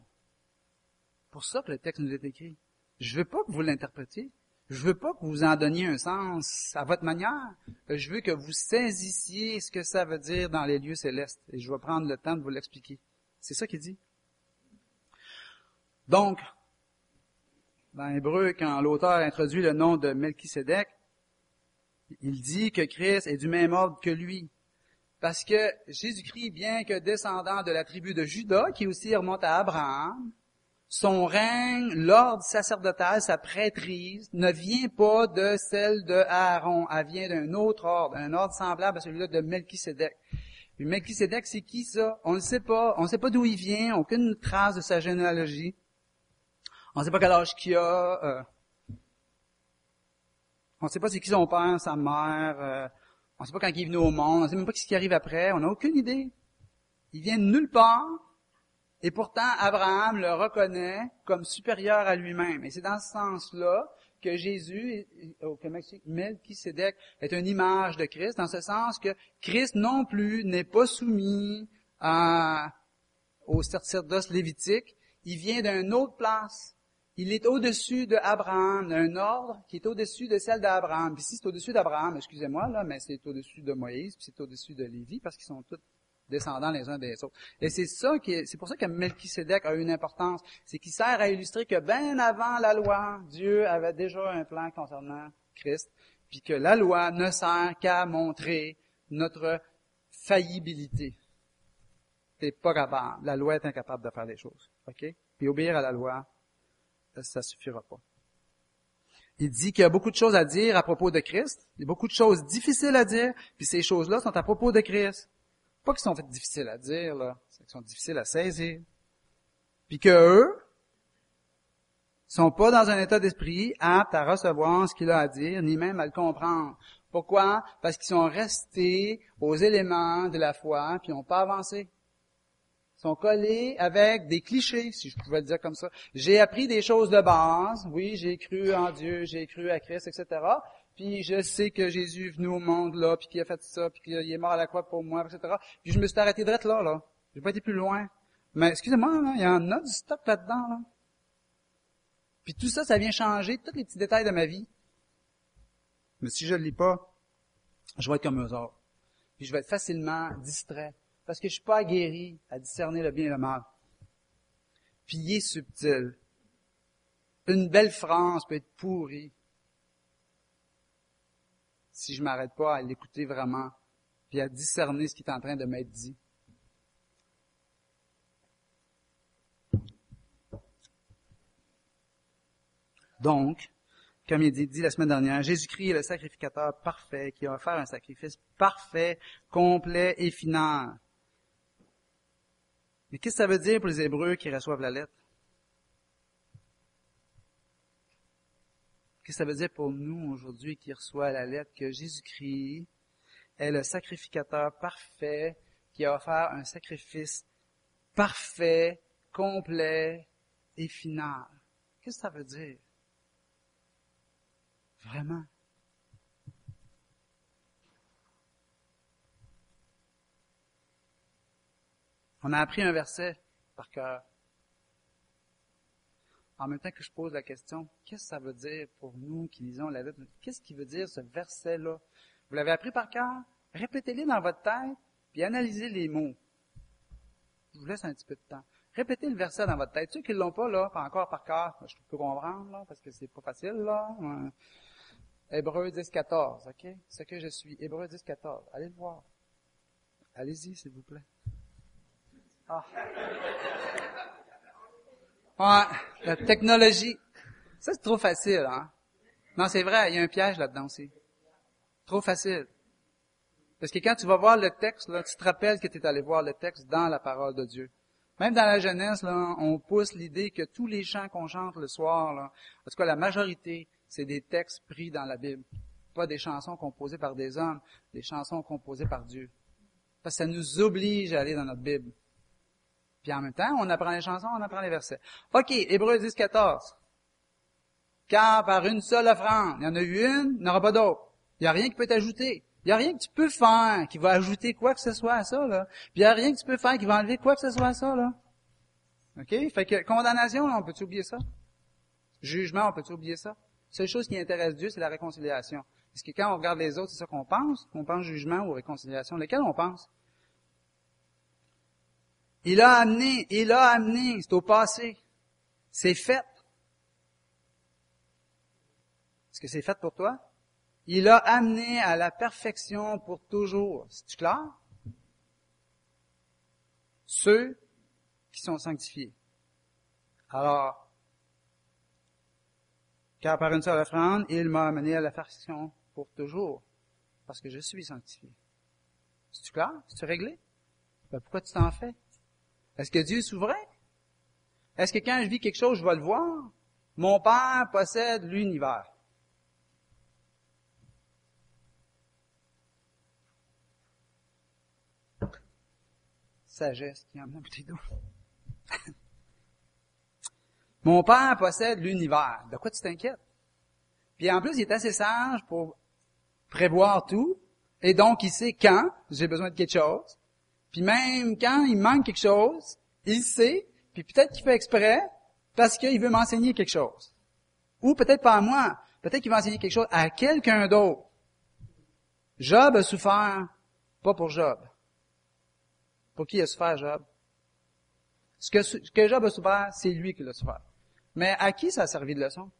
Pour ça que le texte nous est écrit. Je ne veux pas que vous l'interprétiez. Je veux pas que vous en donniez un sens à votre manière. Je veux que vous saisissiez ce que ça veut dire dans les lieux célestes. Et je vais prendre le temps de vous l'expliquer. C'est ça qu'il dit. Donc, dans Hébreu, quand l'auteur introduit le nom de Melchisedec, il dit que Christ est du même ordre que lui. Parce que Jésus-Christ, bien que descendant de la tribu de Judas, qui aussi remonte à Abraham, son règne, l'ordre sacerdotal, sa prêtrise, ne vient pas de celle de Aaron, elle vient d'un autre ordre, un ordre semblable à celui-là de Melchisedec. Puis Melchisedec, c'est qui ça? On ne sait pas. On ne sait pas d'où il vient, aucune trace de sa généalogie. On ne sait pas quel âge qu'il a. Euh. on ne sait pas c'est qui son père, sa mère. Euh. on ne sait pas quand il est venu au monde. On ne sait même pas ce qui arrive après. On n'a aucune idée. Il vient de nulle part. Et pourtant, Abraham le reconnaît comme supérieur à lui-même. Et c'est dans ce sens-là que Jésus, au Melchisédek, est une image de Christ, dans ce sens que Christ non plus n'est pas soumis à, au sacerdoce lévitique, il vient d'une autre place. Il est au-dessus de Abraham, d'un ordre qui est au-dessus de celle d'Abraham. Puis si c'est au-dessus d'Abraham, excusez-moi, là, mais c'est au-dessus de Moïse, puis c'est au-dessus de Lévi, parce qu'ils sont tous descendants les uns des autres. Et c'est ça qui c'est pour ça que Melchisedec a une importance. C'est qu'il sert à illustrer que bien avant la loi, Dieu avait déjà un plan concernant Christ, puis que la loi ne sert qu'à montrer notre faillibilité. T'es pas capable. La loi est incapable de faire des choses. OK? Puis obéir à la loi, ça suffira pas. Il dit qu'il y a beaucoup de choses à dire à propos de Christ. Il y a beaucoup de choses difficiles à dire, puis ces choses-là sont à propos de Christ. Pas qu'ils sont difficiles à dire, là, c'est qu'ils sont difficiles à saisir. Puis que eux sont pas dans un état d'esprit apte à recevoir ce qu'il a à dire, ni même à le comprendre. Pourquoi? Parce qu'ils sont restés aux éléments de la foi, puis n'ont pas avancé. Ils sont collés avec des clichés, si je pouvais le dire comme ça. J'ai appris des choses de base. Oui, j'ai cru en Dieu, j'ai cru à Christ, etc puis je sais que Jésus est venu au monde là, puis qu'il a fait ça, puis qu'il est mort à la croix pour moi, etc. Puis je me suis arrêté d'être là, là. J'ai pas été plus loin. Mais excusez-moi, il y en a du stock là-dedans, là. Puis tout ça, ça vient changer tous les petits détails de ma vie. Mais si je ne le lis pas, je vais être comme eux autres. Puis je vais être facilement distrait. Parce que je suis pas aguerri à discerner le bien et le mal. Puis il est subtil. Une belle phrase peut être pourrie si je m'arrête pas à l'écouter vraiment, puis à discerner ce qui est en train de m'être dit. Donc, comme il dit, dit la semaine dernière, Jésus-Christ est le sacrificateur parfait qui a offert un sacrifice parfait, complet et final. Mais qu'est-ce que ça veut dire pour les Hébreux qui reçoivent la lettre? Que ça veut dire pour nous aujourd'hui qui reçoit la lettre que Jésus-Christ est le sacrificateur parfait qui a offert un sacrifice parfait, complet et final? Qu'est-ce que ça veut dire? Vraiment. On a appris un verset par cœur en même temps que je pose la question, qu'est-ce que ça veut dire pour nous qui lisons la lettre? Qu'est-ce qui veut dire ce verset-là? Vous l'avez appris par cœur? Répétez-les dans votre tête, puis analysez les mots. Je vous laisse un petit peu de temps. Répétez le verset dans votre tête. Ceux qui ne l'ont pas, là, encore par cœur, je peux comprendre, là, parce que c'est pas facile, là. Hébreu 10, 14, OK? Ce que je suis. Hébreu 10, 14. Allez le voir. Allez-y, s'il vous plaît. Ah. Ouais, la technologie. Ça, c'est trop facile, hein? Non, c'est vrai, il y a un piège là-dedans aussi. Trop facile. Parce que quand tu vas voir le texte, là, tu te rappelles que tu es allé voir le texte dans la parole de Dieu. Même dans la jeunesse, là, on pousse l'idée que tous les chants qu'on chante le soir, là, en tout cas la majorité, c'est des textes pris dans la Bible. Pas des chansons composées par des hommes, des chansons composées par Dieu. Parce que ça nous oblige à aller dans notre Bible. Puis en même temps, on apprend les chansons, on apprend les versets. OK, Hébreu 10, 14. Car par une seule offrande, il y en a eu une, il n'y en aura pas d'autre. Il n'y a rien qui peut être ajouté. Il n'y a rien que tu peux faire qui va ajouter quoi que ce soit à ça, là. Puis il n'y a rien que tu peux faire qui va enlever quoi que ce soit à ça, là. OK? Fait que condamnation, on peut-tu oublier ça? Jugement, on peut-tu oublier ça? La seule chose qui intéresse Dieu, c'est la réconciliation. Parce que quand on regarde les autres, c'est ça qu'on pense? On pense jugement ou réconciliation. Lequel on pense? Il a amené, il a amené, c'est au passé. C'est fait. Est-ce que c'est fait pour toi? Il a amené à la perfection pour toujours. C'est clair? Ceux qui sont sanctifiés. Alors, car par une seule offrande, il m'a amené à la perfection pour toujours, parce que je suis sanctifié. C'est clair? C'est réglé? Ben, pourquoi tu t'en fais? Est-ce que Dieu est souverain? Est-ce que quand je vis quelque chose, je vais le voir? Mon Père possède l'univers. Sagesse qui amène un d'eau. Mon Père possède l'univers. De quoi tu t'inquiètes? Puis en plus, il est assez sage pour prévoir tout. Et donc, il sait quand j'ai besoin de quelque chose. Puis même quand il manque quelque chose, il sait. Puis peut-être qu'il fait exprès parce qu'il veut m'enseigner quelque chose. Ou peut-être pas à moi. Peut-être qu'il va enseigner quelque chose à quelqu'un d'autre. Job a souffert, pas pour Job. Pour qui a souffert Job? Ce que, Job a souffert, c'est lui qui l'a souffert. Mais à qui ça a servi de leçon?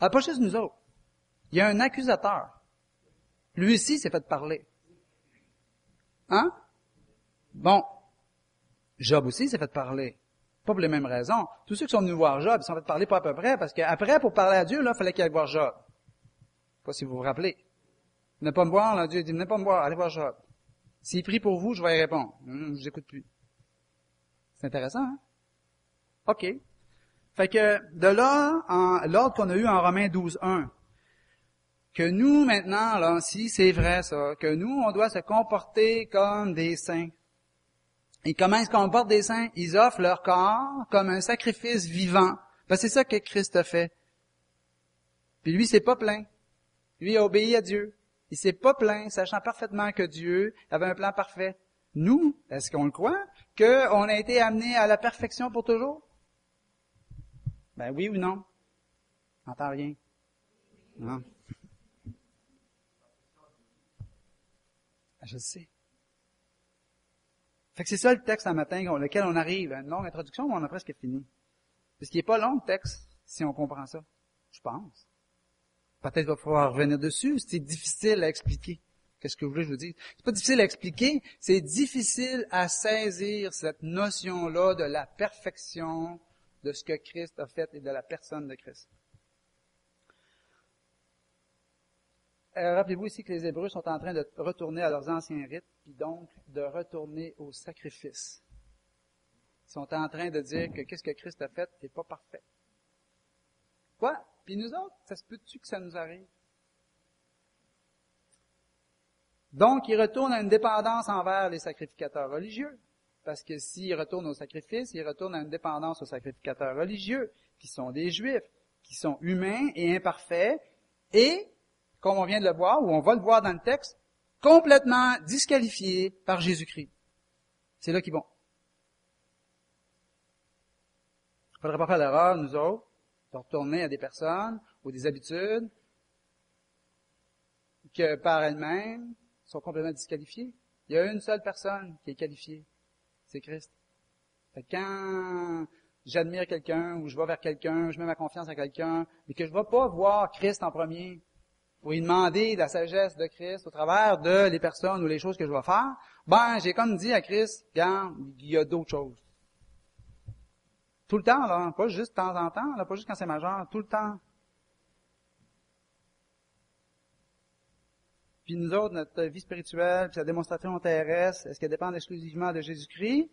Ah, pas juste nous autres. Il y a un accusateur. Lui aussi s'est fait parler. Hein? Bon. Job aussi s'est fait parler. Pas pour les mêmes raisons. Tous ceux qui sont venus voir Job, ils sont fait parler pas à peu près, parce qu'après, pour parler à Dieu, là, il fallait qu'il aille voir Job. Je sais pas si vous vous rappelez. Ne pas me voir, là, Dieu dit, ne pas me voir, allez voir Job. S'il prie pour vous, je vais y répondre. Hum, je vous écoute plus. C'est intéressant, hein? OK. Fait que de là, l'ordre qu'on a eu en Romains 12, 1, que nous, maintenant, là, si c'est vrai ça, que nous, on doit se comporter comme des saints. Et comment ils se comportent des saints? Ils offrent leur corps comme un sacrifice vivant. Parce que c'est ça que Christ a fait. Puis lui, c'est pas plein. Lui a obéi à Dieu. Il s'est pas plaint, sachant parfaitement que Dieu avait un plan parfait. Nous, est-ce qu'on le croit, qu'on a été amené à la perfection pour toujours? Ben oui ou non? N'entends rien. Non. Je le sais. Fait que c'est ça le texte un matin lequel on arrive. Une longue introduction, mais on a presque fini. Parce qu'il n'est pas long le texte, si on comprend ça. Je pense. Peut-être va falloir revenir dessus. C'est difficile à expliquer. Qu'est-ce que vous voulez que je vous dise? C'est pas difficile à expliquer, c'est difficile à saisir cette notion-là de la perfection de ce que Christ a fait et de la personne de Christ. Euh, rappelez-vous ici que les Hébreux sont en train de retourner à leurs anciens rites, puis donc de retourner au sacrifice. Ils sont en train de dire que qu'est-ce que Christ a fait n'est pas parfait. Quoi? Puis nous autres, ça se peut-tu que ça nous arrive? Donc, ils retournent à une dépendance envers les sacrificateurs religieux. Parce que s'ils retournent au sacrifice, ils retournent à une dépendance aux sacrificateurs religieux, qui sont des juifs, qui sont humains et imparfaits, et, comme on vient de le voir, ou on va le voir dans le texte, complètement disqualifiés par Jésus-Christ. C'est là qu'ils vont. Il ne faudrait pas faire l'erreur, nous autres, de retourner à des personnes ou des habitudes que par elles-mêmes sont complètement disqualifiées. Il y a une seule personne qui est qualifiée, c'est Christ. Fait quand j'admire quelqu'un ou je vais vers quelqu'un, je mets ma confiance à quelqu'un, mais que je ne vais pas voir Christ en premier pour lui demander la sagesse de Christ au travers de les personnes ou les choses que je vais faire, ben j'ai comme dit à Christ, il y a d'autres choses. Tout le temps, là, pas juste de temps en temps, là, pas juste quand c'est majeur, tout le temps. Puis nous autres, notre vie spirituelle, puis sa démonstration terrestre, est-ce qu'elle dépend exclusivement de Jésus-Christ?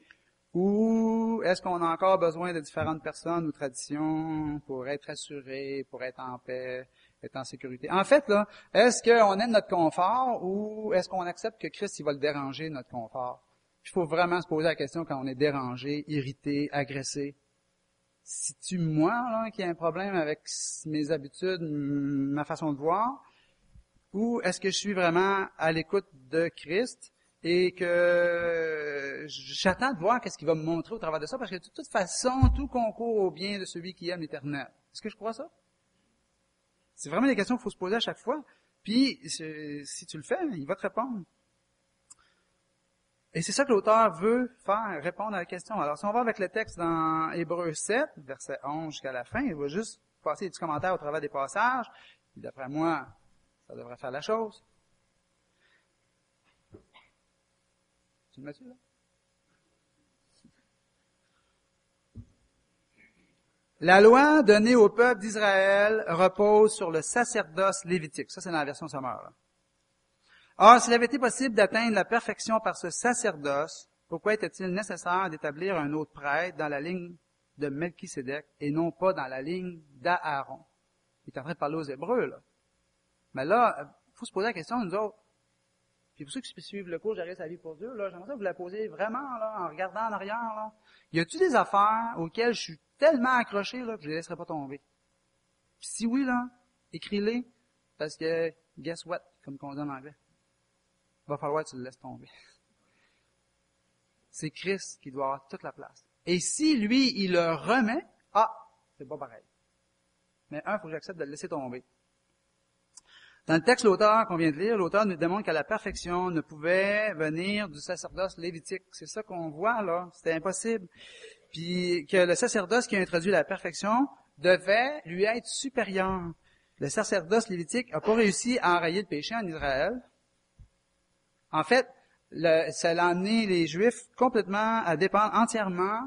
Ou est-ce qu'on a encore besoin de différentes personnes ou traditions pour être assuré, pour être en paix, être en sécurité? En fait, là, est-ce qu'on aime notre confort ou est-ce qu'on accepte que Christ, il va le déranger, notre confort? Il faut vraiment se poser la question quand on est dérangé, irrité, agressé c'est-tu moi là, qui ai un problème avec mes habitudes, ma façon de voir, ou est-ce que je suis vraiment à l'écoute de Christ et que j'attends de voir qu'est-ce qu'il va me montrer au travers de ça, parce que de toute façon, tout concourt au bien de celui qui aime l'éternel. Est-ce que je crois ça? C'est vraiment des questions qu'il faut se poser à chaque fois. Puis, si tu le fais, il va te répondre. Et c'est ça que l'auteur veut faire, répondre à la question. Alors, si on va avec le texte dans Hébreu 7, verset 11 jusqu'à la fin, il va juste passer des petits commentaires au travers des passages. D'après moi, ça devrait faire la chose. Tu le mets là? La loi donnée au peuple d'Israël repose sur le sacerdoce lévitique. Ça, c'est dans la version sommaire. Or, s'il avait été possible d'atteindre la perfection par ce sacerdoce, pourquoi était-il nécessaire d'établir un autre prêtre dans la ligne de Melchisédek et non pas dans la ligne d'Aaron? Il est en train de parler aux Hébreux, là. Mais là, il faut se poser la question, nous autres. Puis pour ceux qui suivent le cours J'arrive sa vie pour Dieu, là, j'aimerais ça vous la poser vraiment, là, en regardant en arrière, là. Y a-tu des affaires auxquelles je suis tellement accroché, là, que je les laisserai pas tomber? Puis si oui, là, écris-les, parce que, guess what, comme on dit en anglais. Va falloir que tu le laisses tomber. C'est Christ qui doit avoir toute la place. Et si lui, il le remet, ah, c'est pas pareil. Mais un, il faut que j'accepte de le laisser tomber. Dans le texte, l'auteur qu'on vient de lire, l'auteur nous démontre que la perfection ne pouvait venir du sacerdoce lévitique. C'est ça qu'on voit là. C'était impossible. Puis que le sacerdoce qui a introduit la perfection devait lui être supérieur. Le sacerdoce lévitique n'a pas réussi à enrayer le péché en Israël. En fait, ça a amené les Juifs complètement à dépendre entièrement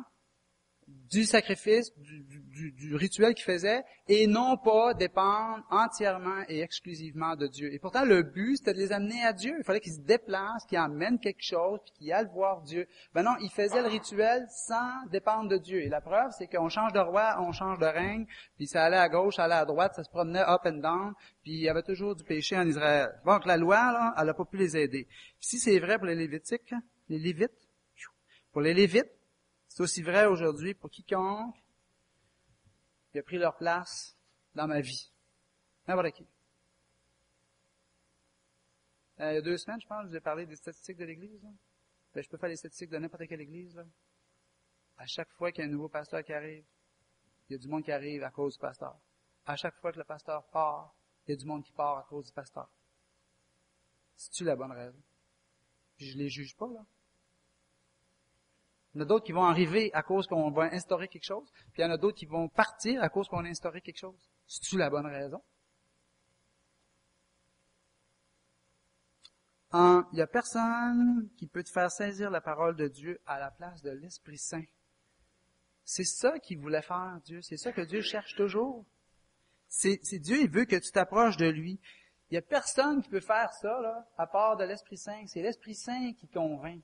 du sacrifice, du, du, rituel qu'ils faisaient, et non pas dépendre entièrement et exclusivement de Dieu. Et pourtant, le but, c'était de les amener à Dieu. Il fallait qu'ils se déplacent, qu'ils amènent quelque chose, puis qu'ils aillent voir Dieu. Ben non, ils faisaient le rituel sans dépendre de Dieu. Et la preuve, c'est qu'on change de roi, on change de règne, puis ça allait à gauche, ça allait à droite, ça se promenait up and down, puis il y avait toujours du péché en Israël. Donc la loi, là, elle n'a pas pu les aider. Si c'est vrai pour les Lévitiques, les Lévites, pour les Lévites, c'est aussi vrai aujourd'hui pour quiconque qui a pris leur place dans ma vie. N'importe qui. Euh, il y a deux semaines, je pense, je vous ai parlé des statistiques de l'Église. Ben, je peux faire les statistiques de n'importe quelle Église. Là. À chaque fois qu'il y a un nouveau pasteur qui arrive, il y a du monde qui arrive à cause du pasteur. À chaque fois que le pasteur part, il y a du monde qui part à cause du pasteur. C'est-tu la bonne raison? Puis je les juge pas, là. Il y en a d'autres qui vont arriver à cause qu'on va instaurer quelque chose, puis il y en a d'autres qui vont partir à cause qu'on a instauré quelque chose. C'est-tu la bonne raison? il n'y a personne qui peut te faire saisir la parole de Dieu à la place de l'Esprit Saint. C'est ça qu'il voulait faire, Dieu. C'est ça que Dieu cherche toujours. C'est, Dieu, il veut que tu t'approches de lui. Il n'y a personne qui peut faire ça, là, à part de l'Esprit Saint. C'est l'Esprit Saint qui convainc.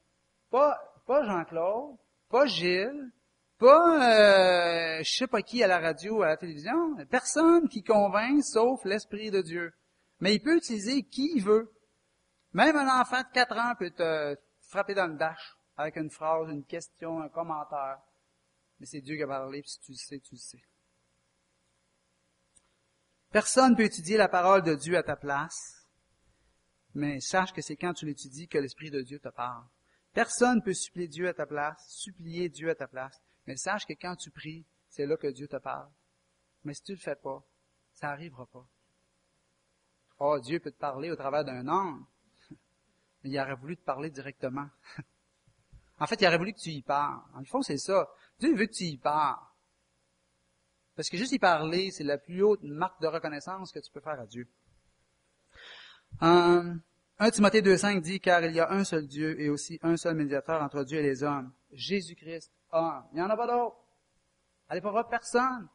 Pas, pas Jean-Claude, pas Gilles, pas euh, je sais pas qui à la radio à la télévision, personne qui convainc sauf l'Esprit de Dieu. Mais il peut utiliser qui il veut. Même un enfant de 4 ans peut te frapper dans le dash avec une phrase, une question, un commentaire. Mais c'est Dieu qui a parlé, puis si tu le sais, tu le sais. Personne ne peut étudier la parole de Dieu à ta place, mais sache que c'est quand tu l'étudies que l'Esprit de Dieu te parle. Personne ne peut supplier Dieu à ta place, supplier Dieu à ta place. Mais sache que quand tu pries, c'est là que Dieu te parle. Mais si tu le fais pas, ça n'arrivera pas. Oh, Dieu peut te parler au travers d'un ange. Mais il aurait voulu te parler directement. en fait, il aurait voulu que tu y parles. En fond, c'est ça. Dieu veut que tu y parles. Parce que juste y parler, c'est la plus haute marque de reconnaissance que tu peux faire à Dieu. Hum, 1 Timothée 2.5 dit, car il y a un seul Dieu et aussi un seul médiateur entre Dieu et les hommes, Jésus-Christ, homme. Il n'y en a pas d'autre. Allez pas voir personne.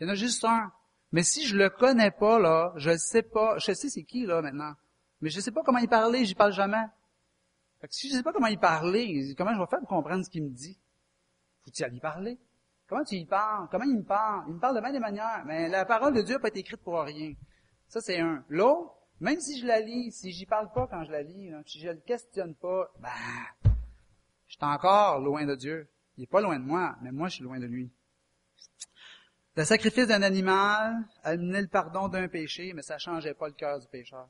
Il y en a juste un. Mais si je le connais pas, là, je sais pas, je sais c'est qui, là, maintenant. Mais je sais pas comment il parlait, j'y parle jamais. Fait si je sais pas comment il parlait, comment je vais faire pour comprendre ce qu'il me dit? Faut-il aller parler? Comment tu y parles? Comment il me parle? Il me parle de bien des manières. Mais la parole de Dieu n'a pas été écrite pour rien. Ça, c'est un. L'autre, même si je la lis, si j'y parle pas quand je la lis, si je le questionne pas, ben, je suis encore loin de Dieu. Il est pas loin de moi, mais moi je suis loin de lui. Le sacrifice d'un animal amenait le pardon d'un péché, mais ça changeait pas le cœur du pécheur.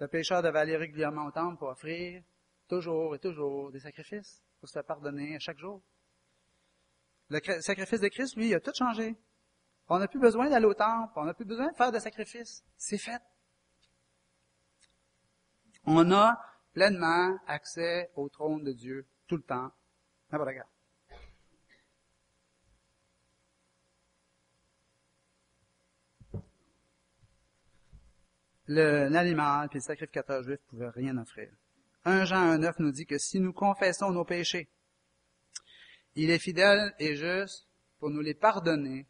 Le pécheur devait aller régulièrement au temple pour offrir toujours et toujours des sacrifices pour se faire pardonner à chaque jour. Le sacrifice de Christ, lui, il a tout changé. On n'a plus besoin d'aller au temple, on n'a plus besoin de faire de sacrifices. C'est fait on a pleinement accès au trône de Dieu tout le temps, n'importe quand. L'animal et le sacrificateur juif ne pouvaient rien offrir. 1 Jean 1.9 nous dit que si nous confessons nos péchés, il est fidèle et juste pour nous les pardonner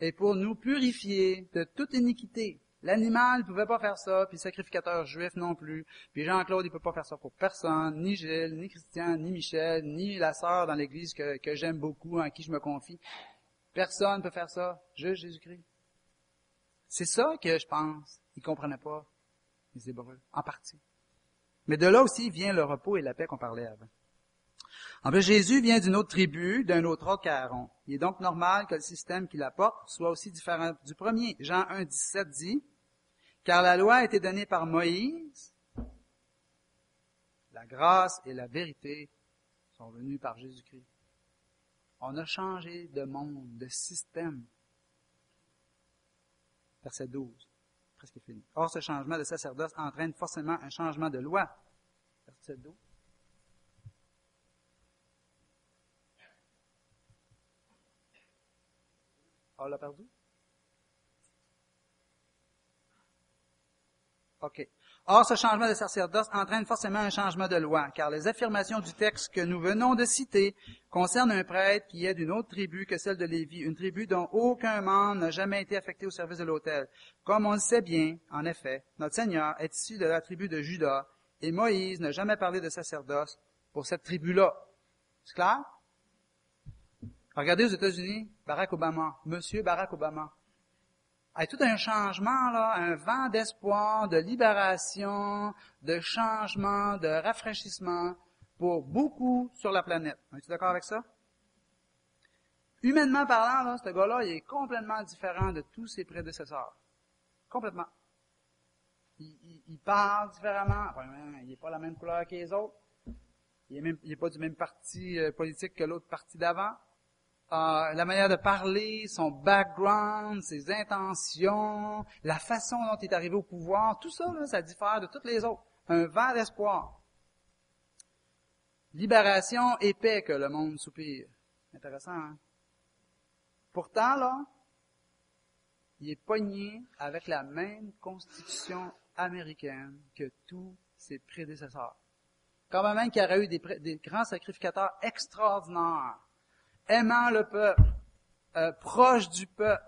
et pour nous purifier de toute iniquité. L'animal ne pouvait pas faire ça, puis le sacrificateur juif non plus, puis Jean-Claude, il peut pas faire ça pour personne, ni Gilles, ni Christian, ni Michel, ni la sœur dans l'église que, que j'aime beaucoup, en qui je me confie. Personne ne peut faire ça, juste Jésus-Christ. C'est ça que je pense. Ils comprenaient pas, les Hébreux, en partie. Mais de là aussi vient le repos et la paix qu'on parlait avant. En fait, Jésus vient d'une autre tribu, d'un autre ordre qu'Aaron. Il est donc normal que le système qu'il apporte soit aussi différent du premier. Jean 1, 17 dit, car la loi a été donnée par Moïse, la grâce et la vérité sont venues par Jésus-Christ. On a changé de monde, de système. Verset 12. Presque fini. Or, ce changement de sacerdoce entraîne forcément un changement de loi. Verset 12. On l'a perdu? Or, ce changement de sacerdoce entraîne forcément un changement de loi, car les affirmations du texte que nous venons de citer concernent un prêtre qui est d'une autre tribu que celle de Lévi, une tribu dont aucun membre n'a jamais été affecté au service de l'autel. Comme on le sait bien, en effet, notre Seigneur est issu de la tribu de Juda, et Moïse n'a jamais parlé de sacerdoce pour cette tribu-là. C'est clair? Regardez aux États-Unis, Barack Obama, Monsieur Barack Obama a tout un changement, là, un vent d'espoir, de libération, de changement, de rafraîchissement pour beaucoup sur la planète. Es-tu d'accord avec ça? Humainement parlant, là, ce gars-là, il est complètement différent de tous ses prédécesseurs. Complètement. Il, parle différemment. il n'est pas la même couleur que les autres. Il n'est pas du même parti euh, politique que l'autre parti d'avant. Euh, la manière de parler, son background, ses intentions, la façon dont il est arrivé au pouvoir, tout ça, ça diffère de toutes les autres. Un vent d'espoir. Libération et paix que le monde soupire. Intéressant, hein? Pourtant, là, il est pogné avec la même constitution américaine que tous ses prédécesseurs. Quand même qu'il y aurait eu des grands sacrificateurs extraordinaires aimant le peuple, euh, proche du peuple,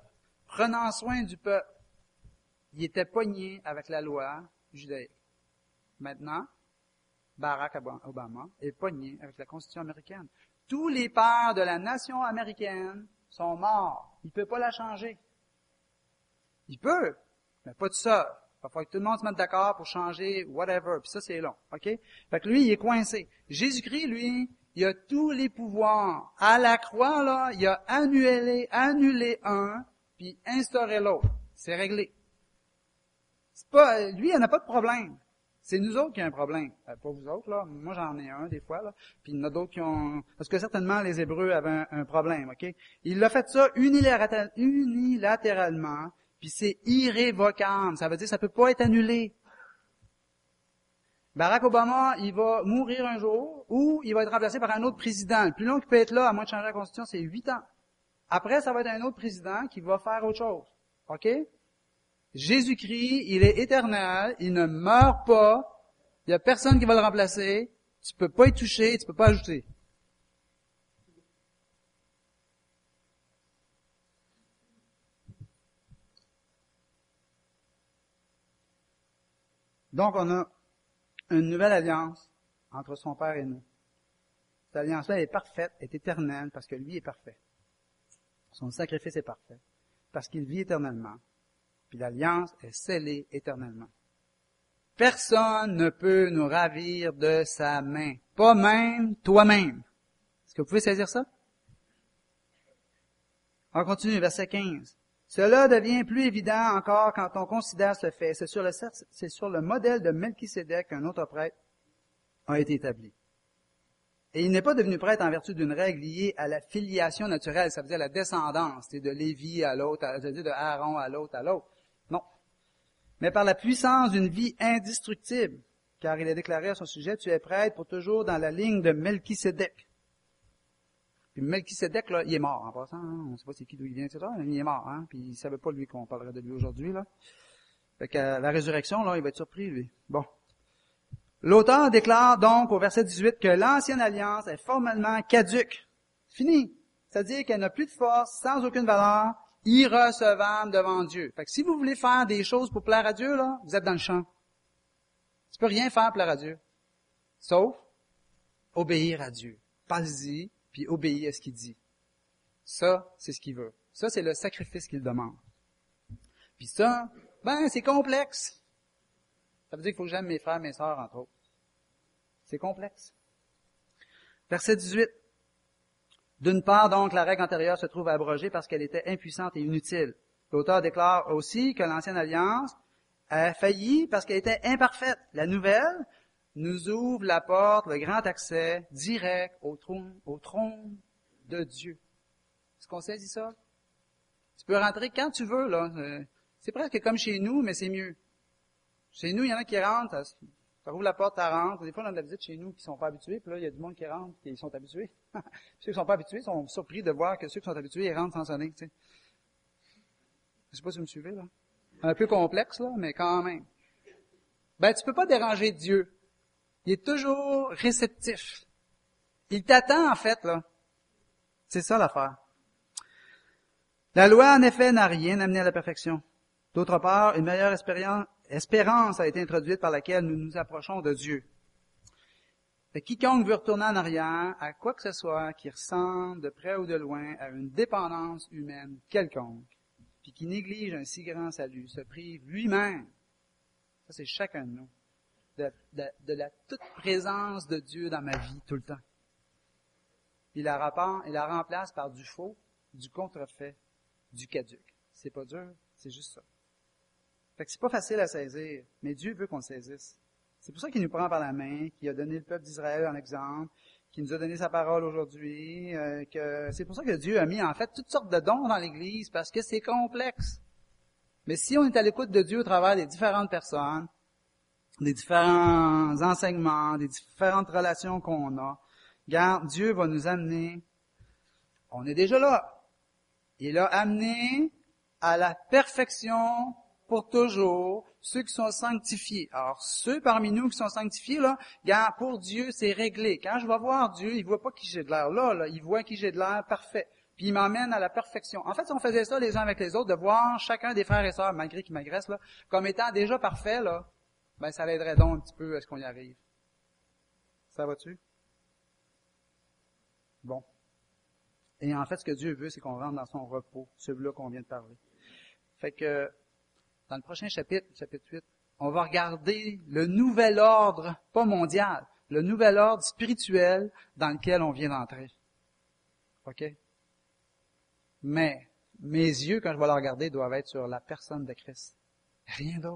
prenant soin du peuple. Il était pogné avec la loi judaïque. Maintenant, Barack Obama est pogné avec la Constitution américaine. Tous les pères de la nation américaine sont morts. Il peut pas la changer. Il peut, mais pas tout seul. Il va que tout le monde se mette d'accord pour changer whatever. Puis ça, c'est long. OK? Fait que lui, il est coincé. Jésus-Christ, lui, il a tous les pouvoirs. À la croix, là, il a annulé, annulé un, puis instauré l'autre. C'est réglé. C'est pas, lui, il n'a pas de problème. C'est nous autres qui avons un problème. Euh, pas vous autres, là. Moi, j'en ai un, des fois, là. Puis il y en a d'autres qui ont... Parce que certainement, les Hébreux avaient un, problème, OK? Il a fait ça unilatéralement, puis c'est irrévocable. Ça veut dire que ça peut pas être annulé. Barack Obama, il va mourir un jour ou il va être remplacé par un autre président. Le plus long qu'il peut être là, à moins de changer la Constitution, c'est huit ans. Après, ça va être un autre président qui va faire autre chose. OK? Jésus-Christ, il est éternel, il ne meurt pas, il n'y a personne qui va le remplacer, tu peux pas y toucher, tu peux pas ajouter. Donc, on a une nouvelle alliance entre son Père et nous. Cette alliance-là est parfaite, est éternelle, parce que lui est parfait. Son sacrifice est parfait, parce qu'il vit éternellement. Puis l'alliance est scellée éternellement. Personne ne peut nous ravir de sa main. Pas même toi-même. Est-ce que vous pouvez saisir ça? On continue, verset 15. Cela devient plus évident encore quand on considère ce fait. C'est sur le, modèle de Melchisédek qu'un autre prêtre a été établi. Et il n'est pas devenu prêtre en vertu d'une règle liée à la filiation naturelle, ça veut dire la descendance, c'est de Lévi à l'autre, c'est-à-dire de Aaron à l'autre, à l'autre. Non. Mais par la puissance d'une vie indestructible, car il est déclaré à son sujet, tu es prêtre pour toujours dans la ligne de Melchisédek. Puis Melchisedec, là, il est mort en passant. Hein. On ne sait pas c'est qui d'où il vient, etc. Mais il est mort, hein. Puis il savait pas lui qu'on parlerait de lui aujourd'hui, là. Fait qu'à la résurrection, là, il va être surpris, lui. Bon. L'auteur déclare donc au verset 18 que l'ancienne alliance est formellement caduque. Fini. C'est-à-dire qu'elle n'a plus de force, sans aucune valeur, irrecevable devant Dieu. Fait que si vous voulez faire des choses pour plaire à Dieu, là, vous êtes dans le champ. Tu peux rien faire pour plaire à Dieu. Sauf obéir à Dieu. Pas-y, puis obéir à ce qu'il dit. Ça, c'est ce qu'il veut. Ça, c'est le sacrifice qu'il demande. Puis ça, ben, c'est complexe. Ça veut dire qu'il faut que j'aime mes frères, mes sœurs, entre autres. C'est complexe. Verset 18. D'une part, donc, la règle antérieure se trouve abrogée parce qu'elle était impuissante et inutile. L'auteur déclare aussi que l'ancienne alliance a failli parce qu'elle était imparfaite. La nouvelle nous ouvre la porte, le grand accès direct au trône, au trône de Dieu. Est-ce qu'on saisit ça? Tu peux rentrer quand tu veux, là. Euh, c'est presque comme chez nous, mais c'est mieux. Chez nous, il y en a qui rentrent, ça ouvre la porte, ça rentre. Des fois, on a de la visite chez nous qui sont pas habitués, puis là, il y a du monde qui rentre, qui sont habitués. ceux qui sont pas habitués sont surpris de voir que ceux qui sont habitués, ils rentrent sans sonner, tu sais. Je sais pas si vous me suivez, là. Un peu complexe, là, mais quand même. Ben, tu peux pas déranger Dieu. Il est toujours réceptif. Il t'attend, en fait, là. C'est ça l'affaire. La loi, en effet, n'a rien amené à la perfection. D'autre part, une meilleure espérance a été introduite par laquelle nous nous approchons de Dieu. Et quiconque veut retourner en arrière à quoi que ce soit qui ressemble de près ou de loin à une dépendance humaine quelconque, puis qui néglige un si grand salut, se prive lui-même, ça c'est chacun de nous, de, la toute présence de Dieu dans ma vie tout le temps. Il la, il la remplace par du faux, du contrefait, du caduc. C'est pas dur, c'est juste ça. Fait que c'est pas facile à saisir, mais Dieu veut qu'on saisisse. C'est pour ça qu'il nous prend par la main, qu'il a donné le peuple d'Israël en exemple, qu'il nous a donné sa parole aujourd'hui, euh, que c'est pour ça que Dieu a mis en fait toutes sortes de dons dans l'Église, parce que c'est complexe. Mais si on est à l'écoute de Dieu au travers des différentes personnes, des différents enseignements, des différentes relations qu'on a, garde, Dieu va nous amener, on est déjà là. Il a amené à la perfection pour toujours ceux qui sont sanctifiés. Alors, ceux parmi nous qui sont sanctifiés, là, gars, pour Dieu, c'est réglé. Quand je vais voir Dieu, il voit pas qui j'ai de l'air là, là, il voit qui j'ai de l'air parfait. Puis il m'emmène à la perfection. En fait, si on faisait ça les uns avec les autres, de voir chacun des frères et sœurs, malgré qu'ils m'agressent, là, comme étant déjà parfait, là, ben ça l'aiderait donc un petit peu à ce qu'on y arrive. Ça va-tu? Bon. Et en fait, ce que Dieu veut, c'est qu'on rentre dans son repos, celui-là qu'on vient de parler. Fait que, dans le prochain chapitre, chapitre 8, on va regarder le nouvel ordre, pas mondial, le nouvel ordre spirituel dans lequel on vient d'entrer. OK? Mais mes yeux, quand je vais le regarder, doivent être sur la personne de Christ. Rien d'autre.